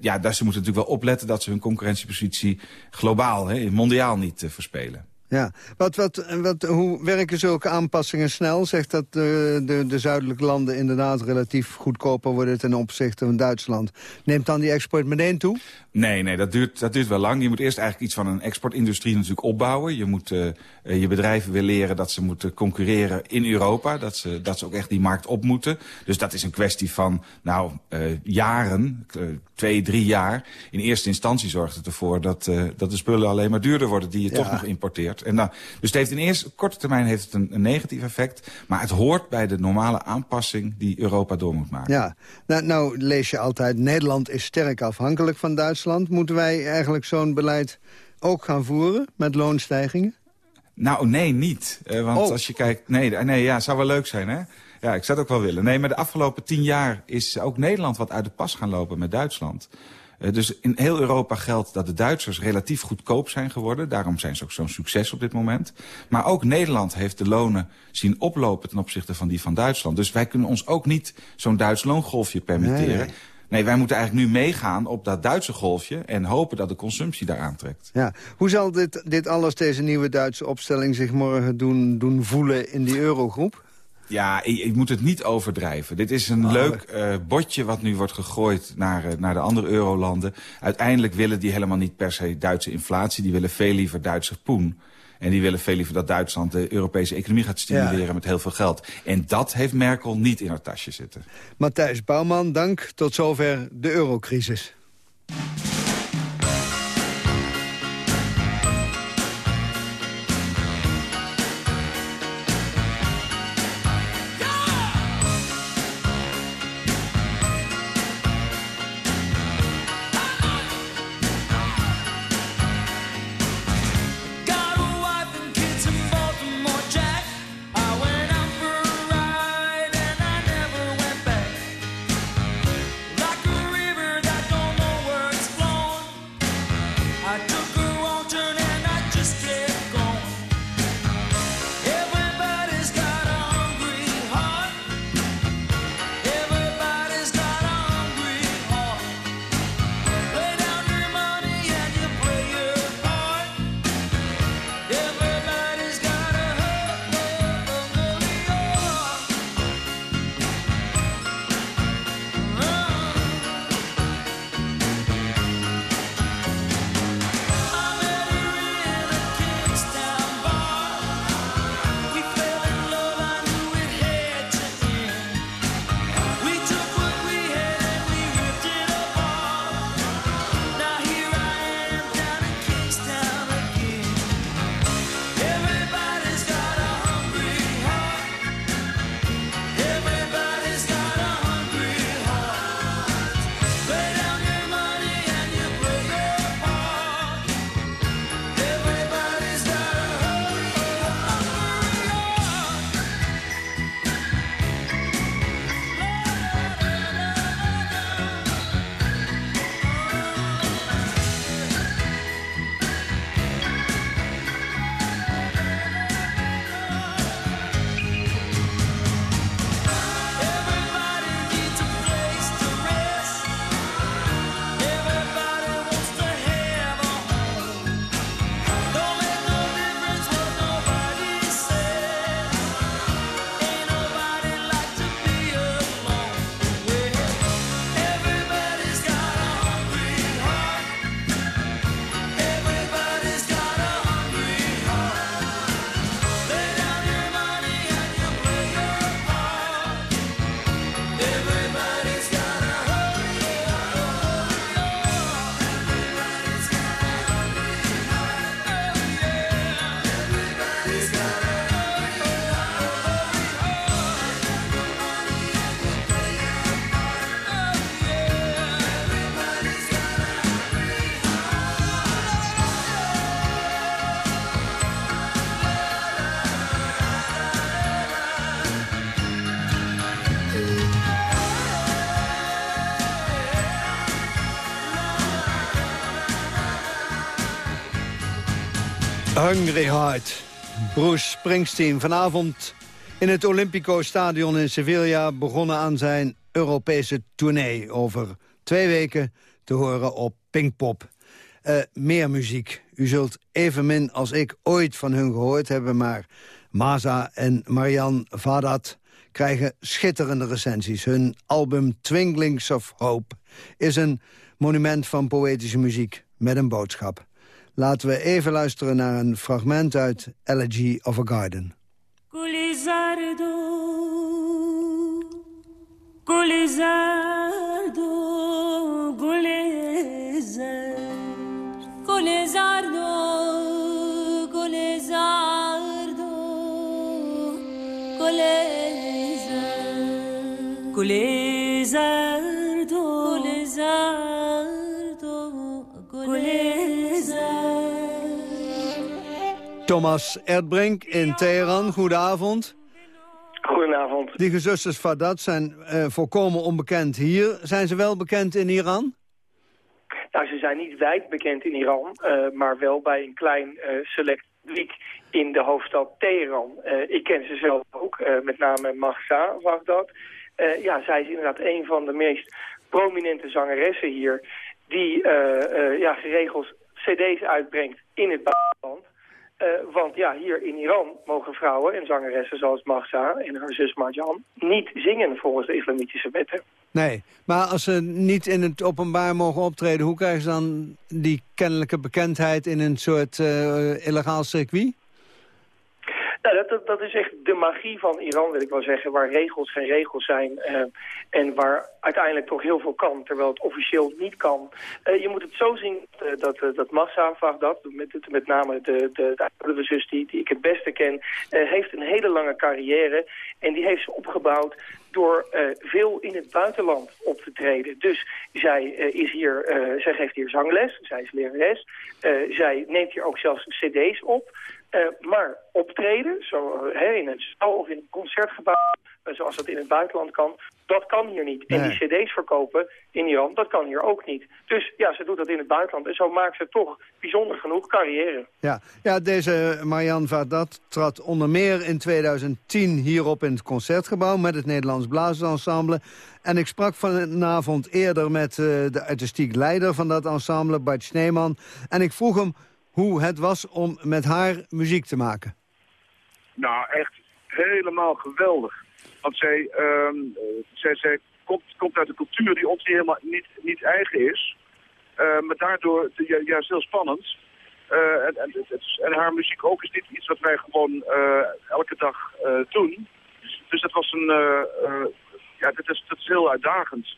ja, daar ze moeten natuurlijk wel opletten dat ze hun concurrentiepositie globaal, hè, mondiaal niet verspelen. Ja, wat, wat, wat, hoe werken zulke aanpassingen snel? Zegt dat de, de, de zuidelijke landen inderdaad relatief goedkoper worden ten opzichte van Duitsland. Neemt dan die export meteen toe? Nee, nee dat, duurt, dat duurt wel lang. Je moet eerst eigenlijk iets van een exportindustrie natuurlijk opbouwen. Je moet uh, je bedrijven weer leren dat ze moeten concurreren in Europa. Dat ze, dat ze ook echt die markt op moeten. Dus dat is een kwestie van nou, uh, jaren, twee, drie jaar. In eerste instantie zorgt het ervoor dat, dat de spullen alleen maar duurder worden... die je ja. toch nog importeert. En nou, dus het heeft in eerste korte termijn heeft het een, een, negatief effect. Maar het hoort bij de normale aanpassing die Europa door moet maken. Ja, nou, nou lees je altijd... Nederland is sterk afhankelijk van Duitsland. Moeten wij eigenlijk zo'n beleid ook gaan voeren met loonstijgingen? Nou, nee, niet. Uh, want oh. als je kijkt... Nee, nee, ja, zou wel leuk zijn, hè? Ja, ik zou het ook wel willen. Nee, maar de afgelopen tien jaar is ook Nederland wat uit de pas gaan lopen met Duitsland. Uh, dus in heel Europa geldt dat de Duitsers relatief goedkoop zijn geworden. Daarom zijn ze ook zo'n succes op dit moment. Maar ook Nederland heeft de lonen zien oplopen ten opzichte van die van Duitsland. Dus wij kunnen ons ook niet zo'n Duits loongolfje permitteren. Nee, nee. Nee, wij moeten eigenlijk nu meegaan op dat Duitse golfje... en hopen dat de consumptie daar aantrekt. Ja. Hoe zal dit, dit alles, deze nieuwe Duitse opstelling... zich morgen doen, doen voelen in die eurogroep? Ja, ik, ik, moet het niet overdrijven. Dit is een oh. leuk uh, botje wat nu wordt gegooid naar, uh, naar de andere eurolanden. Uiteindelijk willen die helemaal niet per se Duitse inflatie. Die willen veel liever Duitse poen. En die willen veel liever dat Duitsland de Europese economie gaat stimuleren ja. met heel veel geld. En dat heeft Merkel niet in haar tasje zitten. Matthijs Bouwman, dank. Tot zover de eurocrisis. Hungry Heart. Bruce Springsteen vanavond in het Olympico Stadion in Sevilla... begonnen aan zijn Europese tournee. Over twee weken te horen op Pinkpop. Uh, meer muziek. U zult evenmin als ik ooit van hun gehoord hebben... maar Maza en Marianne Vadat krijgen schitterende recensies. Hun album Twinklings of Hope is een monument van poëtische muziek met een boodschap. Laten we even luisteren naar een fragment uit Elegy of a Garden. Gulizardo, Gulizardo, Gulizar, Gulizardo, Gulizardo, Gulizar, Gulizardo, Thomas Erdbrink in Teheran, goedenavond. Goedenavond. Die gezusters Fadat zijn uh, volkomen onbekend hier. Zijn ze wel bekend in Iran? Nou, ze zijn niet wijd in Iran, uh, maar wel bij een klein uh, select publiek in de hoofdstad Teheran. ik ken ze zelf ook, met name Mahsa Baghdad. ja, zij is inderdaad een van de meest prominente zangeressen hier... die ja, geregeld cd's uitbrengt in het buitenland. Ja, hier in Iran mogen vrouwen en zangeressen zoals Mahsa en haar zus Marjan niet zingen volgens de islamitische wetten. Nee, maar als ze niet in het openbaar mogen optreden, hoe krijgen ze dan die kennelijke bekendheid in een soort uh, illegaal circuit? Nou, dat, dat, is echt de magie van Iran, wil ik wel zeggen. Waar regels geen regels zijn. Uh, en waar uiteindelijk toch heel veel kan, terwijl het officieel niet kan. Uh, je moet het zo zien dat, dat Massa dat, met, met name de, de, de oudere zus die, die ik het beste ken, heeft een hele lange carrière. En die heeft ze opgebouwd door veel in het buitenland op te treden. Dus zij, is hier, zij geeft hier zangles, zij is lerares. zij neemt hier ook zelfs cd's op. Uh, maar optreden, zo, uh, in een zaal of in een concertgebouw, uh, zoals dat in het buitenland kan, dat kan hier niet. En die cd's verkopen in Iran, dat kan hier ook niet. Dus ja, ze doet dat in het buitenland. En zo maakt ze toch bijzonder genoeg carrière. Ja, ja deze Marianne Vadat trad onder meer in 2010 hierop in het concertgebouw... met het Nederlands Blazersensemble. En ik sprak vanavond eerder met de artistiek leider van dat ensemble, Bart Sneeman. En ik vroeg hem hoe het was om met haar muziek te maken. Nou, echt helemaal geweldig. Want zij, uh, zij, komt, komt uit een cultuur die ons helemaal niet, niet eigen is. Uh, maar daardoor ja, juist heel spannend. Uh, en, en, en, haar muziek ook is niet iets wat wij gewoon uh, elke dag doen. Dus dat was een, ja, dat is, is heel uitdagend.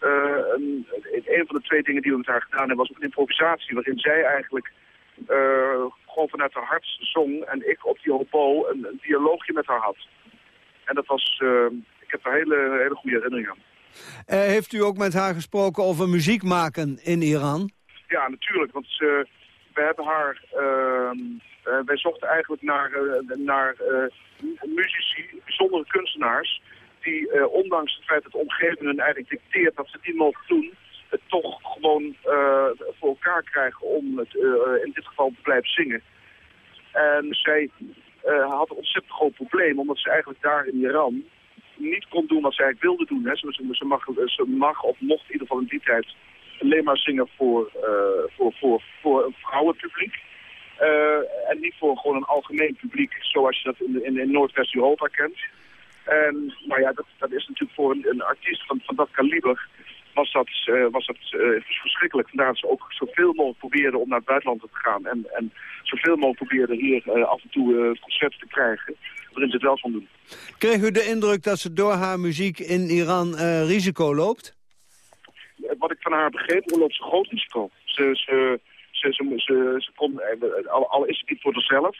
Een, een, van de twee dingen die we met haar gedaan hebben was een improvisatie, waarin zij eigenlijk gewoon vanuit haar hart zong en ik op die hopo een, een dialoogje met haar had. En dat was, uh, ik heb daar hele, hele goede herinneringen aan. Uh, heeft u ook met haar gesproken over muziek maken in Iran? Ja, natuurlijk, want we hebben haar, ehm, wij zochten eigenlijk naar, naar muzici, bijzondere kunstenaars, die ondanks het feit dat de omgeving hun eigenlijk dicteert dat ze het niet mogen doen, het toch gewoon uh, voor elkaar krijgen om het uh, in dit geval te blijven zingen. En zij had een ontzettend groot probleem, omdat ze eigenlijk daar in Iran niet kon doen wat zij eigenlijk wilde doen. Hè. Ze, ze, mag, ze mag of mocht in ieder geval in die tijd alleen maar zingen voor, voor, voor, voor een vrouwenpubliek. en niet voor gewoon een algemeen publiek zoals je dat in, in, Noordwest-Europa kent. En nou ja, dat, dat is natuurlijk voor een, een artiest van, van dat kaliber was dat, uh, was dat uh, verschrikkelijk. Vandaar dat ze ook zoveel mogelijk probeerden om naar het buitenland te gaan. En, en zoveel mogelijk probeerden hier uh, af en toe concerten te krijgen. Waarin ze het wel van doen. Kreeg u de indruk dat ze door haar muziek in Iran risico loopt? Wat ik van haar begreep, loopt ze groot risico. Ze, ze, ze, ze, ze, kon, al, al, is het niet voor zichzelf,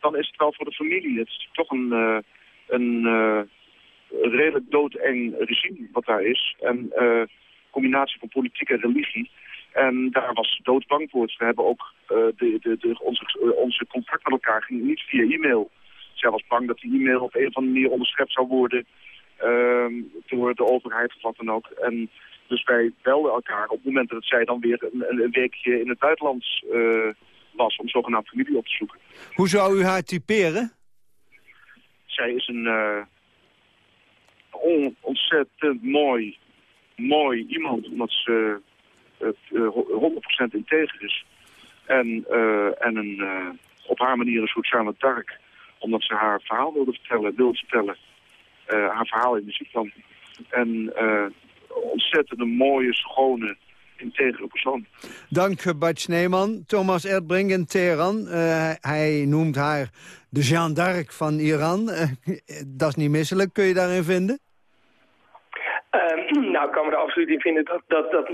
dan is het wel voor de familie. Het is toch een, een, een redelijk doodeng regime wat daar is. En combinatie van politiek en religie. En daar was ze doodbang voor. We hebben ook uh, de, de, de, onze, uh, onze contact met elkaar ging niet via e-mail. Zij was bang dat die e-mail op een of andere manier onderschept zou worden uh, door de overheid of wat dan ook. En dus wij belden elkaar op het moment dat zij dan weer een, een weekje in het buitenland uh, was om zogenaamd familie op te zoeken. Hoe zou u haar typeren? Zij is een on, ontzettend mooi, mooi iemand, omdat ze uh, 100% integer is. En, en een, op haar manier een Jeanne d'Arc, omdat ze haar verhaal wilde vertellen, wilde vertellen. haar verhaal in muziek dan. En ontzettend een mooie, schone, integere persoon. Dank Bart Sneeman. Thomas Erdbrink in Teheran. Hij noemt haar de Jeanne d'Arc van Iran. [laughs] Dat is niet misselijk. Kun je daarin vinden? Uh, [clears throat] nou, ik kan me er absoluut in vinden dat, dat, dat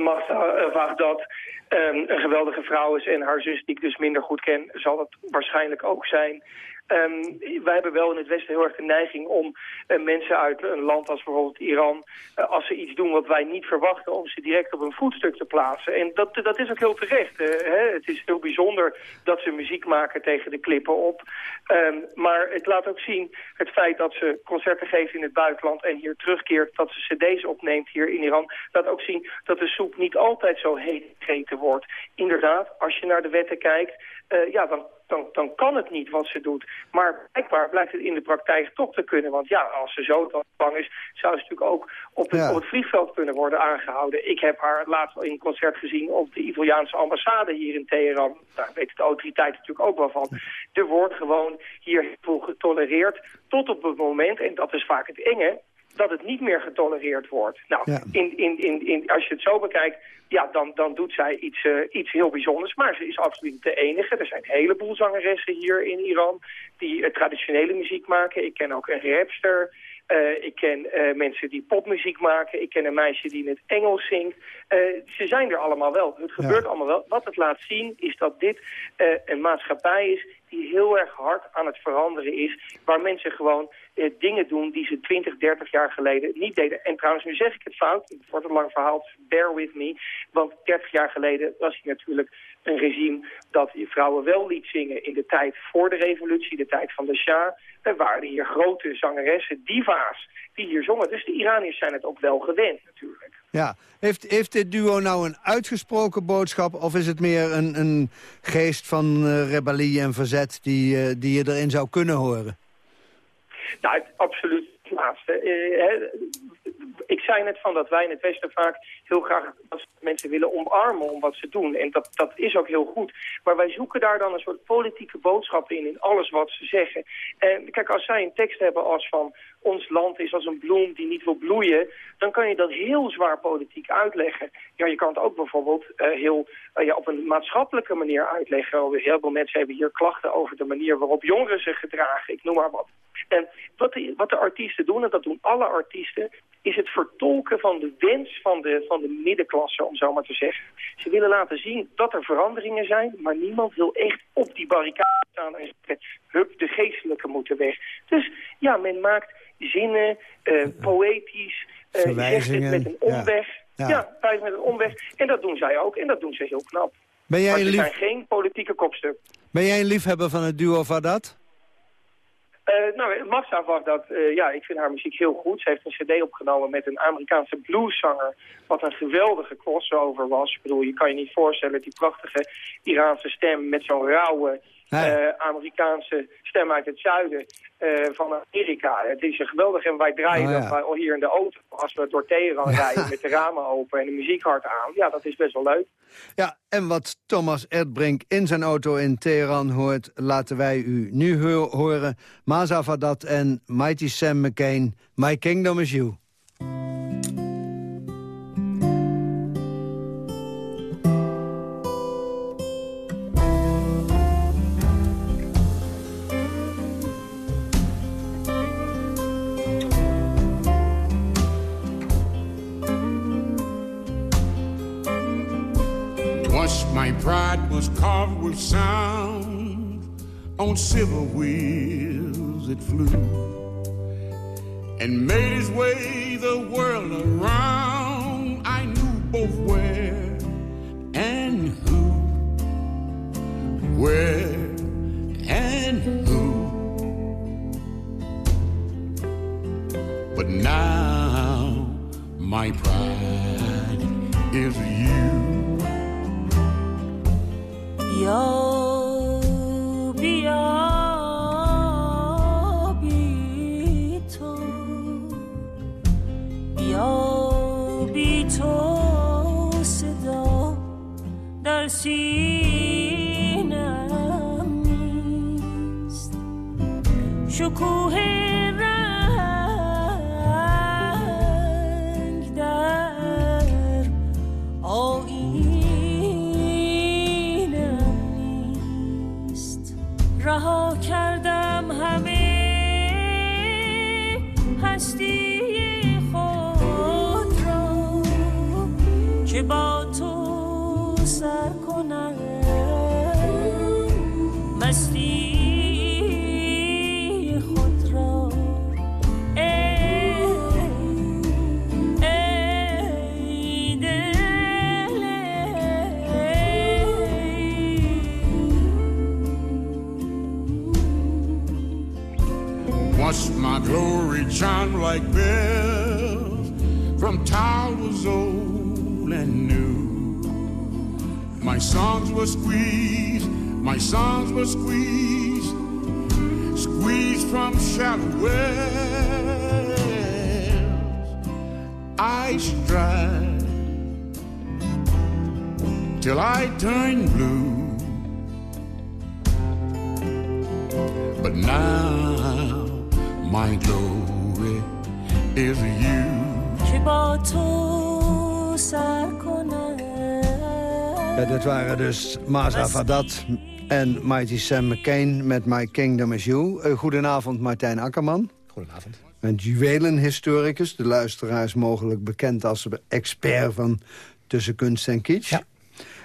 dat um, een geweldige vrouw is. En haar zus, die ik dus minder goed ken, zal het waarschijnlijk ook zijn. Um, wij hebben wel in het Westen heel erg de neiging om uh, mensen uit een land als bijvoorbeeld Iran, uh, als ze iets doen wat wij niet verwachten, om ze direct op een voetstuk te plaatsen. En dat, dat is ook heel terecht. Uh, hè? Het is heel bijzonder dat ze muziek maken tegen de klippen op. Um, maar het laat ook zien het feit dat ze concerten geeft in het buitenland en hier terugkeert, dat ze cd's opneemt hier in Iran, laat ook zien dat de soep niet altijd zo heet gegeten wordt. Inderdaad, als je naar de wetten kijkt, ja, dan dan, dan kan het niet wat ze doet. Maar blijkbaar blijkt het in de praktijk toch te kunnen. Want ja, als ze zo dan bang is, zou ze natuurlijk ook op het, op het vliegveld kunnen worden aangehouden. Ik heb haar laatst in een concert gezien op de Italiaanse ambassade hier in Teheran. Daar weten de autoriteiten natuurlijk ook wel van. Er wordt gewoon hier heel veel getolereerd tot op het moment, en dat is vaak het enge, dat het niet meer getolereerd wordt. Nou, in, in, in, in, als je het zo bekijkt, ja, dan, dan doet zij iets, uh, iets heel bijzonders. Maar ze is absoluut de enige. Er zijn een heleboel zangeressen hier in Iran die uh, traditionele muziek maken. Ik ken ook een rapster. Uh, ik ken mensen die popmuziek maken. Ik ken een meisje die in het Engels zingt. ze zijn er allemaal wel. Het gebeurt allemaal wel. Wat het laat zien is dat dit een maatschappij is die heel erg hard aan het veranderen is. Waar mensen gewoon eh, dingen doen die ze 20, 30 jaar geleden niet deden. En trouwens, nu zeg ik het fout, het wordt een lang verhaal, dus bear with me. Want 30 jaar geleden was hij natuurlijk een regime dat vrouwen wel liet zingen in de tijd voor de revolutie, de tijd van de Shah. Er waren hier grote zangeressen, diva's, die hier zongen. Dus de Iraniërs zijn het ook wel gewend natuurlijk. Ja, heeft, heeft dit duo nou een uitgesproken boodschap... of is het meer een, een geest van uh, rebellie en verzet die, uh, die je erin zou kunnen horen? Nou, absoluut het laatste. Uh, ik zei net van dat wij in het Westen vaak heel graag mensen willen omarmen om wat ze doen. En dat, dat is ook heel goed. Maar wij zoeken daar dan een soort politieke boodschap in, in alles wat ze zeggen. En kijk, als zij een tekst hebben als van ons land is als een bloem die niet wil bloeien, dan kan je dat heel zwaar politiek uitleggen. Ja, je kan het ook bijvoorbeeld uh, heel uh, ja, op een maatschappelijke manier uitleggen. Heel veel mensen hebben hier klachten over de manier waarop jongeren zich gedragen. Ik noem maar wat. En wat wat de artiesten doen, en dat doen alle artiesten, is het vertolken van de wens van de, van de middenklasse, om zo maar te zeggen. Ze willen laten zien dat er veranderingen zijn, maar niemand wil echt op die barricade staan en zeggen, hup, de geestelijke moeten weg. Dus ja, men maakt zinnen, uh, poëtisch, uh, zegt het met een omweg. Ja, ja. ja met een omweg. En dat doen zij ook, en dat doen ze heel knap. Ben jij maar ze lief... zijn geen politieke kopstuk. Ben jij een liefhebber van het duo Vadat? Uh, nou, Massa was dat, uh, ja, ik vind haar muziek heel goed. Ze heeft een cd opgenomen met een Amerikaanse blueszanger, wat een geweldige crossover was. Ik bedoel, je kan je niet voorstellen, die prachtige Iraanse stem met zo'n rauwe uh, Amerikaanse stem uit het zuiden van Amerika. Het is een geweldig en wij draaien oh, dat hier in de auto als we door Teheran [laughs] rijden met de ramen open en de muziek hard aan. Ja, dat is best wel leuk. Ja, en wat Thomas Erdbrink in zijn auto in Teheran hoort... laten wij u nu horen. Maza Vadat en Mighty Sam McCain. My Kingdom is You. With sound on silver wheels it flew and made its way the world around. I knew both where and who, where and who. But now my pride is you. 有。Shine like bells from towers old and new. My songs were squeezed, my songs were squeezed, squeezed from shallow wells. I strive till I turn blue. But now my glory is you. که با تو سر کنم Ja, dat waren dus Maza Vadat en Mighty Sam McCain met My Kingdom is You. Uh, goedenavond Martijn Akkerman. Goedenavond. Een juwelenhistoricus, de luisteraars mogelijk bekend als expert van tussen kunst en kitsch. Ja.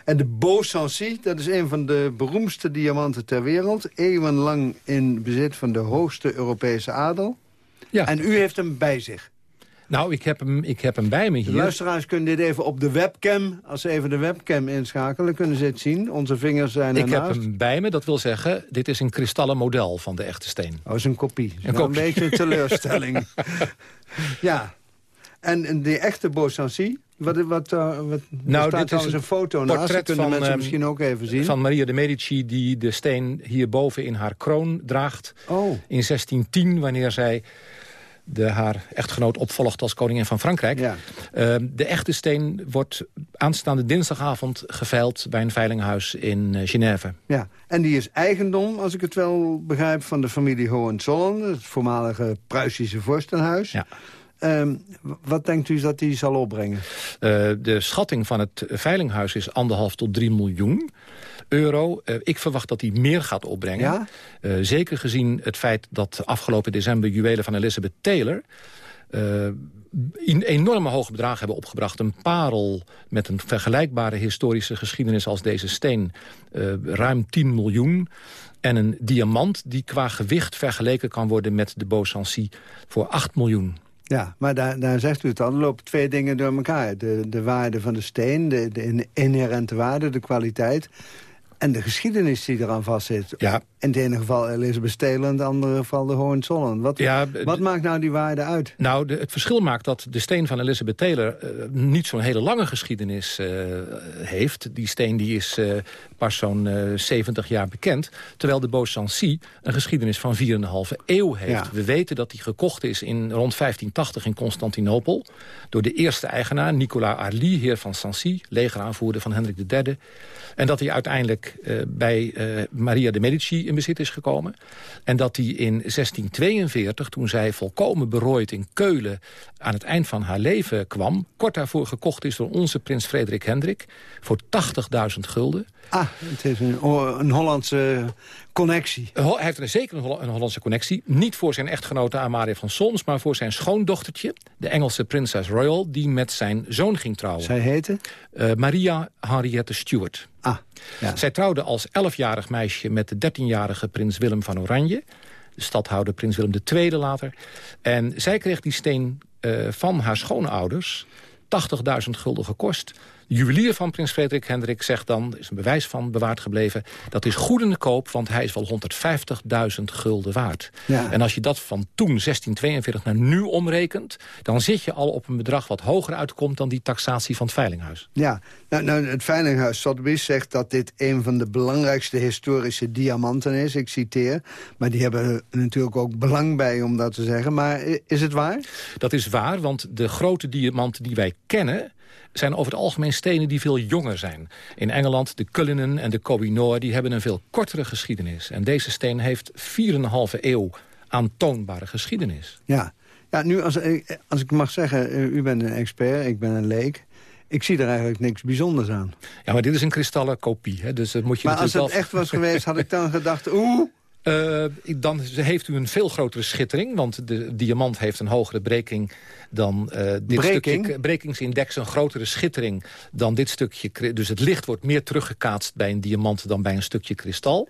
En de Beau Sancy, dat is een van de beroemdste diamanten ter wereld. Eeuwenlang in bezit van de hoogste Europese adel. Ja. En u heeft hem bij zich. Nou, ik heb hem, ik heb hem bij me De hier. luisteraars kunnen dit even op de webcam... als ze even de webcam inschakelen, kunnen ze het zien. Onze vingers zijn Ik heb ernaast. hem bij me, dat wil zeggen, dit is een kristallen model van de echte steen. Oh, is een kopie. Een Wel kopie. Een beetje een teleurstelling. [laughs] ja. En die echte Beau Sancy... Wat, wat, uh, wat, Nou, staat dit is een een foto naast. Dat kunnen van, mensen ehm, misschien ook even zien. Van Maria de Medici die de steen hierboven in haar kroon draagt. Oh. In 1610, wanneer zij de, haar echtgenoot opvolgt als koningin van Frankrijk. Ehm, de echte steen wordt aanstaande dinsdagavond geveild... bij een veilinghuis in eh, Genève. Ja, en die is eigendom, als ik het wel begrijp... van de familie Hohenzollern, het voormalige Pruisische vorstenhuis. Ja. Ehm, wat denkt u dat die zal opbrengen? Eh, de schatting van het veilinghuis is anderhalf tot 3 miljoen euro. Eh, ik verwacht dat die meer gaat opbrengen. Ja? Eh, zeker gezien het feit dat afgelopen december juwelen van Elizabeth Taylor... in enorme hoge bedragen hebben opgebracht. Een parel met een vergelijkbare historische geschiedenis als deze steen. ruim 10 miljoen. En een diamant die qua gewicht vergeleken kan worden met de Beau Sancy voor 8 miljoen. Ja, maar daar, daar zegt u het al. Er lopen twee dingen door elkaar. De, de waarde van de steen, de, de inherente waarde, de kwaliteit... en de geschiedenis die eraan vastzit. Ja. In het ene geval Elizabeth Taylor, in het andere geval de Hohenzollern. Wat, Ja, wat maakt nou die waarde uit? Nou, de, het verschil maakt dat de steen van Elizabeth Taylor... eh, niet zo'n hele lange geschiedenis eh, heeft. Die steen die is eh, pas zo'n eh 70 jaar bekend. Terwijl de Beau Sancy een geschiedenis van 4,5 eeuw heeft. Ja. We weten dat die gekocht is in rond 1580 in Constantinopel... door de eerste eigenaar, Nicolas Arly, heer van Sancy... legeraanvoerder van Hendrik III. En dat hij uiteindelijk eh, bij eh, Maria de Medici in bezit is gekomen. En dat hij in 1642, toen zij volkomen berooid in Keulen... aan het eind van haar leven kwam... kort daarvoor gekocht is door onze prins Frederik Hendrik... voor 80.000 gulden. Ah, het is een, een Hollandse connectie. Hij heeft er zeker een, Holl- een Hollandse connectie. Niet voor zijn echtgenote Amalia van Solms... maar voor zijn schoondochtertje, de Engelse prinses Royal... die met zijn zoon ging trouwen. Zij heette? Eh, Maria Henriette Stuart. Ah, ja. Zij trouwde als 11-jarig meisje met de 13-jarige prins Willem van Oranje. De stadhouder prins Willem II later. En zij kreeg die steen eh, van haar schoonouders. 80.000 gulden gekost. De juwelier van prins Frederik Hendrik zegt dan... is een bewijs van bewaard gebleven... dat is goed in de koop, want hij is wel 150.000 gulden waard. Ja. En als je dat van toen, 1642, naar nu omrekent... dan zit je al op een bedrag wat hoger uitkomt... dan die taxatie van het Veilinghuis. Ja, nou, nou, het Veilinghuis Sotheby's zegt dat dit een van de belangrijkste historische diamanten is. Ik citeer. Maar die hebben er natuurlijk ook belang bij om dat te zeggen. Maar is het waar? Dat is waar, want de grote diamanten die wij kennen zijn over het algemeen stenen die veel jonger zijn. In Engeland, de Cullinan en de Koh-i-Noor... die hebben een veel kortere geschiedenis. En deze steen heeft 4,5 eeuw aantoonbare geschiedenis. Ja, ja nu als, eh, als ik mag zeggen, eh, u bent een expert, ik ben een leek. Ik zie er eigenlijk niks bijzonders aan. Ja, maar dit is een kristallen kopie. Hè? Dus dat moet je maar als het echt was geweest, had ik dan gedacht... [laughs] oeh, Uh, dan heeft u een veel grotere schittering. Want de diamant heeft een hogere breking dan uh, dit Breking? stukje... Brekingsindex een grotere schittering dan dit stukje... Dus het licht wordt meer teruggekaatst bij een diamant dan bij een stukje kristal.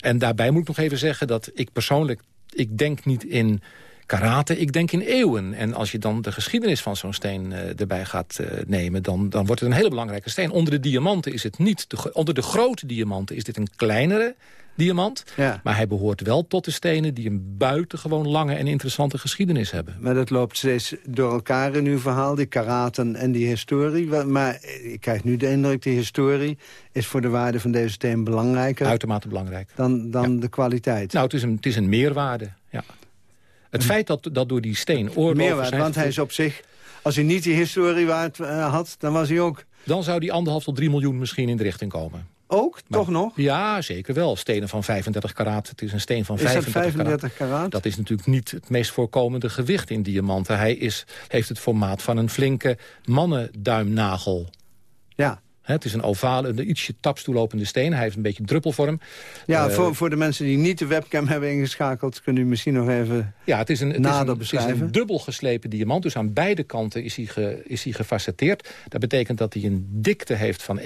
En daarbij moet ik nog even zeggen dat ik persoonlijk... Ik denk niet in karate, ik denk in eeuwen. En als je dan de geschiedenis van zo'n steen eh, erbij gaat eh, nemen... Dan, dan wordt het een hele belangrijke steen. Onder de diamanten is het niet... De, onder de grote diamanten is dit een kleinere diamant. Ja. Maar hij behoort wel tot de stenen die een buitengewoon lange en interessante geschiedenis hebben. maar dat loopt steeds door elkaar in uw verhaal, die karaten en die historie. Maar ik krijg nu de indruk, die historie is voor de waarde van deze steen belangrijker... Uitermate belangrijk. dan, dan de kwaliteit. Nou, het is een, het is een meerwaarde, ja. Het feit dat, dat door die steen oorlogen Meerwaarde, zijn want hij is op zich... Als hij niet die historie waard eh, had, dan was hij ook... Dan zou die anderhalf tot 3 miljoen misschien in de richting komen. Ook? Toch nog? Ja, zeker wel. Stenen van 35 karaat. Het is een steen van Is dat 35, 35 karaat? Dat is natuurlijk niet het meest voorkomende gewicht in diamanten. Hij is, heeft het formaat van een flinke mannenduimnagel. Ja. Het is een ovale, een ietsje tapstoelopende steen. Hij heeft een beetje druppelvorm. Ja, Eh, voor, voor de mensen die niet de webcam hebben ingeschakeld... kunnen u misschien nog even Ja, het is een, het is een, het is beschrijven. een dubbel geslepen diamant. Dus aan beide kanten is hij, ge, is hij gefacetteerd. Dat betekent dat hij een dikte heeft van 1,1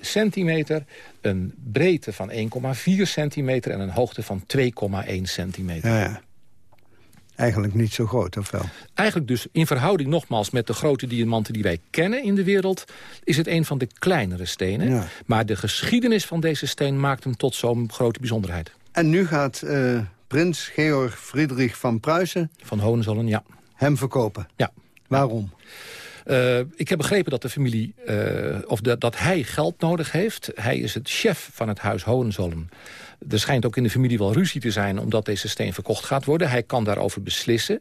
centimeter... een breedte van 1,4 centimeter... en een hoogte van 2,1 centimeter. Ja, ja. Eigenlijk niet zo groot, of wel? Eigenlijk dus in verhouding nogmaals met de grote diamanten die wij kennen in de wereld... is het een van de kleinere stenen. Ja. Maar de geschiedenis van deze steen maakt hem tot zo'n grote bijzonderheid. En nu gaat eh, prins Georg Friedrich van Pruisen... Van Hohenzollern, ja. hem verkopen. Ja. Waarom? Uh, ik heb begrepen dat de familie, uh, of dat hij geld nodig heeft. Hij is het chef van het huis Hohenzollern. Er schijnt ook in de familie wel ruzie te zijn... omdat deze steen verkocht gaat worden. Hij kan daarover beslissen.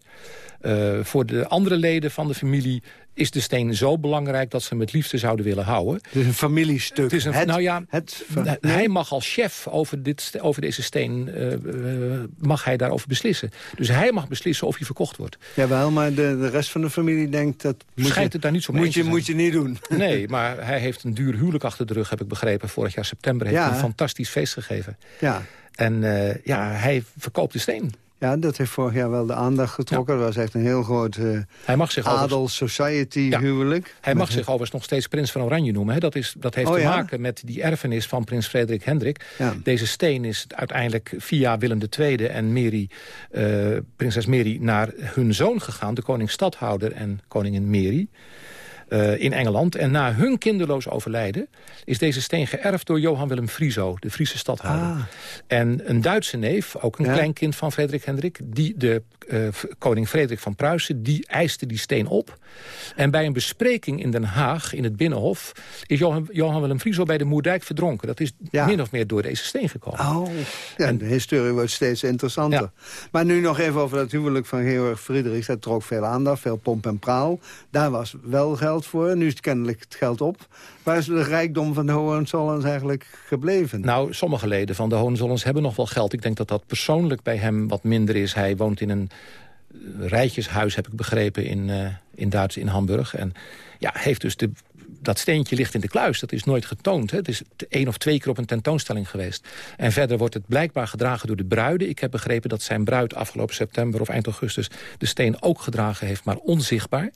Uh, voor de andere leden van de familie is de steen zo belangrijk... dat ze hem met liefde zouden willen houden. Het is een familiestuk. Het is een, het, nou ja, het, hij mag als chef over, dit, over deze steen... Uh, mag hij daarover beslissen. Dus hij mag beslissen of hij verkocht wordt. Jawel, maar de, de rest van de familie denkt... dat moet Schijnt je, het daar niet zo moet mee je, moet je niet doen. [laughs] [laughs] Nee, maar hij heeft een duur huwelijk achter de rug, heb ik begrepen. Vorig jaar september heeft Ja, hij een fantastisch feest gegeven. Ja. En uh, ja, hij verkoopt de steen. Ja, dat heeft vorig jaar wel de aandacht getrokken. Dat was echt een heel groot uh, hij mag zich adel society ja. huwelijk. Hij mag zich overigens nog steeds prins van Oranje noemen. Hè. Dat, is, dat heeft oh, te ja? maken met die erfenis van prins Frederik Hendrik. Deze steen is uiteindelijk via Willem II en Mary, uh, prinses Mary naar hun zoon gegaan. De koning stadhouder en koningin Mary. Uh, in Engeland. En na hun kinderloos overlijden is deze steen geërfd door Johan Willem Frieso, de Friese stadhouder. Ah. En een Duitse neef, ook een Ja. kleinkind van Frederik Hendrik... die de uh, koning Frederik van Pruisen, die eiste die steen op. En bij een bespreking in Den Haag, in het Binnenhof... is Johan, Johan Willem Frieso bij de Moerdijk verdronken. Dat is Ja. min of meer door deze steen gekomen. Oh, ja, de historie wordt steeds interessanter. Ja. Maar nu nog even over dat huwelijk van Georg Friedrich. Dat trok veel aandacht, veel pomp en praal. Daar was wel geld voor. Nu is het kennelijk het geld op. Waar is de rijkdom van de Hohenzollerns eigenlijk gebleven? Nou, sommige leden van de Hohenzollerns hebben nog wel geld. Ik denk dat dat persoonlijk bij hem wat minder is. Hij woont in een eh, rijtjeshuis, heb ik begrepen, in, uh, in Duits, in Hamburg. En ja, heeft dus de, dat steentje ligt in de kluis. Dat is nooit getoond. Hè. Het is één of twee keer op een tentoonstelling geweest. En verder wordt het blijkbaar gedragen door de bruiden. Ik heb begrepen dat zijn bruid afgelopen september of eind augustus... de steen ook gedragen heeft, maar onzichtbaar.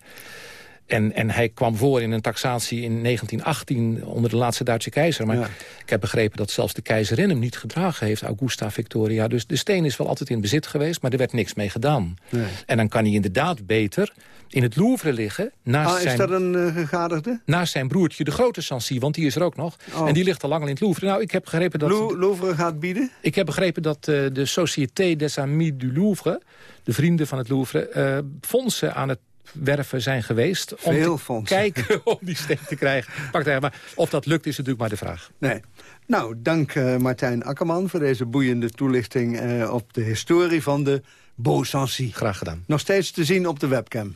En, en hij kwam voor in een taxatie in 1918 onder de laatste Duitse keizer. Maar Ja. ik heb begrepen dat zelfs de keizerin hem niet gedragen heeft, Augusta Victoria. Dus de steen is wel altijd in bezit geweest, maar er werd niks mee gedaan. Nee. En dan kan hij inderdaad beter in het Louvre liggen... naast, Ah, is zijn, dat een uh, gegadigde? naast zijn broertje, de grote Sancy, want die is er ook nog. Oh. En die ligt al lang al in het Louvre. Nou, ik heb begrepen dat... Lou- Louvre gaat bieden? Ik heb begrepen dat uh, de Société des Amis du Louvre... de vrienden van het Louvre, uh, fondsen aan het werven zijn geweest... om Veel te fondsen. kijken [laughs] om die steen te krijgen. Maar of dat lukt is natuurlijk maar de vraag. Nee. Nou, dank uh, Martijn Akkerman voor deze boeiende toelichting... Uh, op de historie van de Beau-Sancy. Graag gedaan. Nog steeds te zien op de webcam.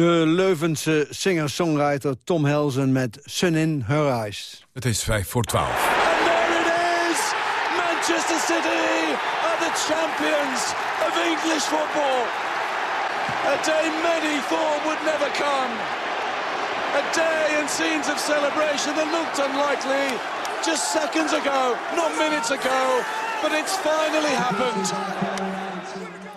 De Leuvense singer-songwriter Tom Helsen met Sun in Her Eyes. Het is vijf voor twaalf. is Manchester City are the champions of English football. A day many thought would never come. A day and scenes of celebration that looked unlikely just seconds ago, not minutes ago, but it's finally happened.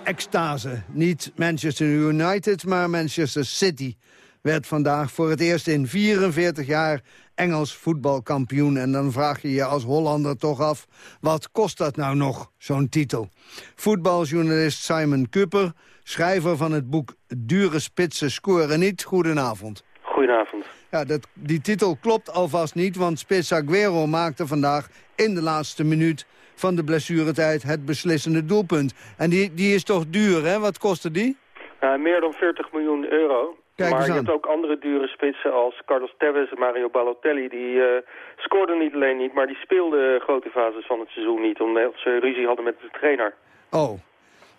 Extase. Niet Manchester United, maar Manchester City werd vandaag voor het eerst in 44 jaar Engels voetbalkampioen. En dan vraag je je als Hollander toch af, wat kost dat nou nog, zo'n titel? Voetbaljournalist Simon Cooper, schrijver van het boek Dure Spitsen scoren niet. Goedenavond. Goedenavond. Ja, dat, die titel klopt alvast niet, want Spits Aguero maakte vandaag in de laatste minuut van de blessuretijd het beslissende doelpunt. En die, die is toch duur, hè? Wat kostte die? Nou, meer dan 40 miljoen euro. Kijk maar je aan. hebt ook andere dure spitsen als Carlos Tevez en Mario Balotelli. Die eh, scoorden niet alleen niet, maar die speelden grote fases van het seizoen niet. Omdat ze ruzie hadden met de trainer. Oh.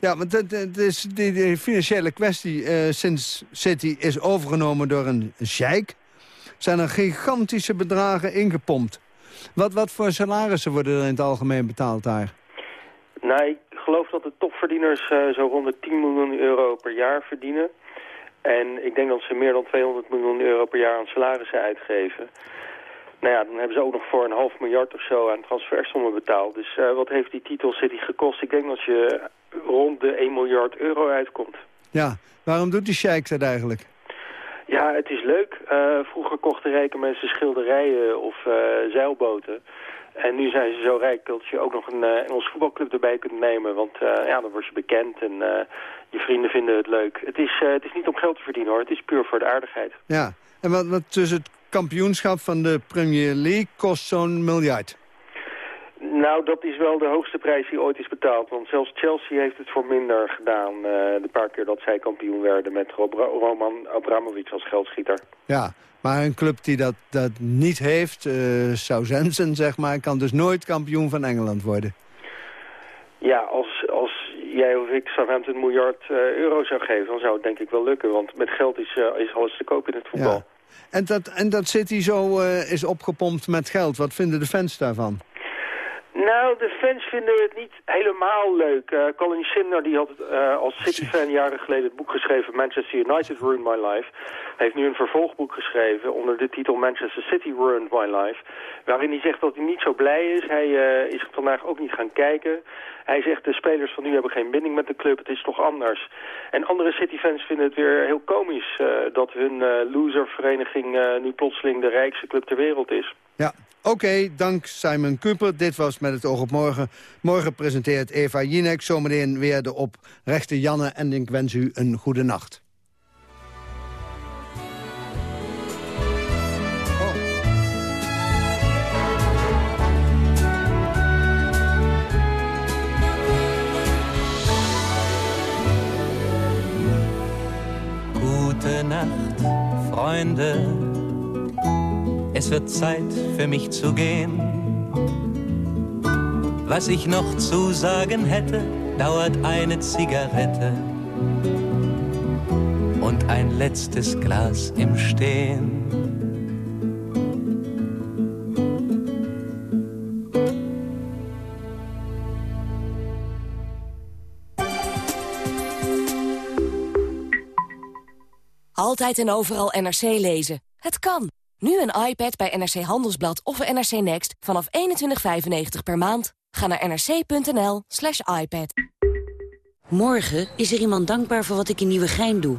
Ja, want het, het is die, die financiële kwestie eh, sinds City is overgenomen door een sheik... zijn er gigantische bedragen ingepompt. Wat, wat voor salarissen worden er in het algemeen betaald daar? Nou, ik geloof dat de topverdieners eh, zo rond de 10 miljoen euro per jaar verdienen. En ik denk dat ze meer dan 200 miljoen euro per jaar aan salarissen uitgeven. Nou ja, dan hebben ze ook nog voor een half miljard of zo aan transfersommen betaald. Dus eh, wat heeft die titel City gekost? Ik denk dat je rond de 1 miljard euro uitkomt. Ja, waarom doet die sheik dat eigenlijk? Ja, het is leuk. Eh, vroeger kochten rijke mensen schilderijen of eh, zeilboten. En nu zijn ze zo rijk dat je ook nog een eh, Engels voetbalclub erbij kunt nemen. Want ja, dan word je bekend en je vrienden vinden het leuk. Het is, het is niet om geld te verdienen hoor, het is puur voor de aardigheid. Ja, en wat, wat tussen het kampioenschap van de Premier League kost zo'n miljard? Nou, dat is wel de hoogste prijs die ooit is betaald. Want zelfs Chelsea heeft het voor minder gedaan. eh, de paar keer dat zij kampioen werden met Rob- Roman Abramovic als geldschieter. Ja, maar een club die dat, dat niet heeft, eh Southampton zeg maar... kan dus nooit kampioen van Engeland worden. Ja, als, als jij of ik Southampton een miljard eh, euro zou geven... dan zou het denk ik wel lukken. Want met geld is, is alles te koop in het voetbal. Ja. En dat, en dat City zo is opgepompt met geld, wat vinden de fans daarvan? Nou, de fans vinden het niet helemaal leuk. Uh, Colin Simner die had uh, als City-fan jaren geleden het boek geschreven... Manchester United Ruined My Life. Hij heeft nu een vervolgboek geschreven onder de titel Manchester City Ruined My Life. Waarin hij zegt dat hij niet zo blij is. Hij uh, is vandaag ook niet gaan kijken. Hij zegt de spelers van nu hebben geen binding met de club. Het is toch anders. En andere City-fans vinden het weer heel komisch... dat hun loservereniging nu plotseling de rijkste club ter wereld is. Ja, Oké, dank Simon Cooper. Dit was Met het oog op morgen. Morgen presenteert Eva Jinek zometeen weer de oprechte Janne. En ik wens u een goede nacht. Gute Nacht, Freunde. Es wird Zeit für mich zu gehen. Was ich noch zu sagen hätte, dauert eine Zigarette und ein letztes Glas im Stehen. Altijd en overal NRC lezen. Het kan. Nu een iPad bij NRC Handelsblad of NRC Next vanaf 21,95 per maand. Ga naar nrc.nl slash iPad. Morgen is er iemand dankbaar voor wat ik in Nieuwegein doe.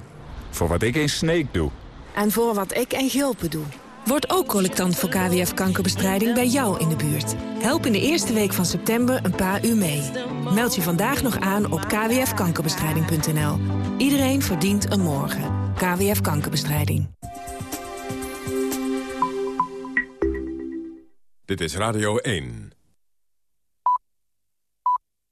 Voor wat ik in Sneek doe. En voor wat ik in Gulpen doe. Word ook collectant voor KWF-kankerbestrijding bij jou in de buurt. Help in de eerste week van september een paar uur mee. Meld je vandaag nog aan op kwfkankerbestrijding.nl. Iedereen verdient een morgen. KWF Kankerbestrijding. Dit is Radio 1.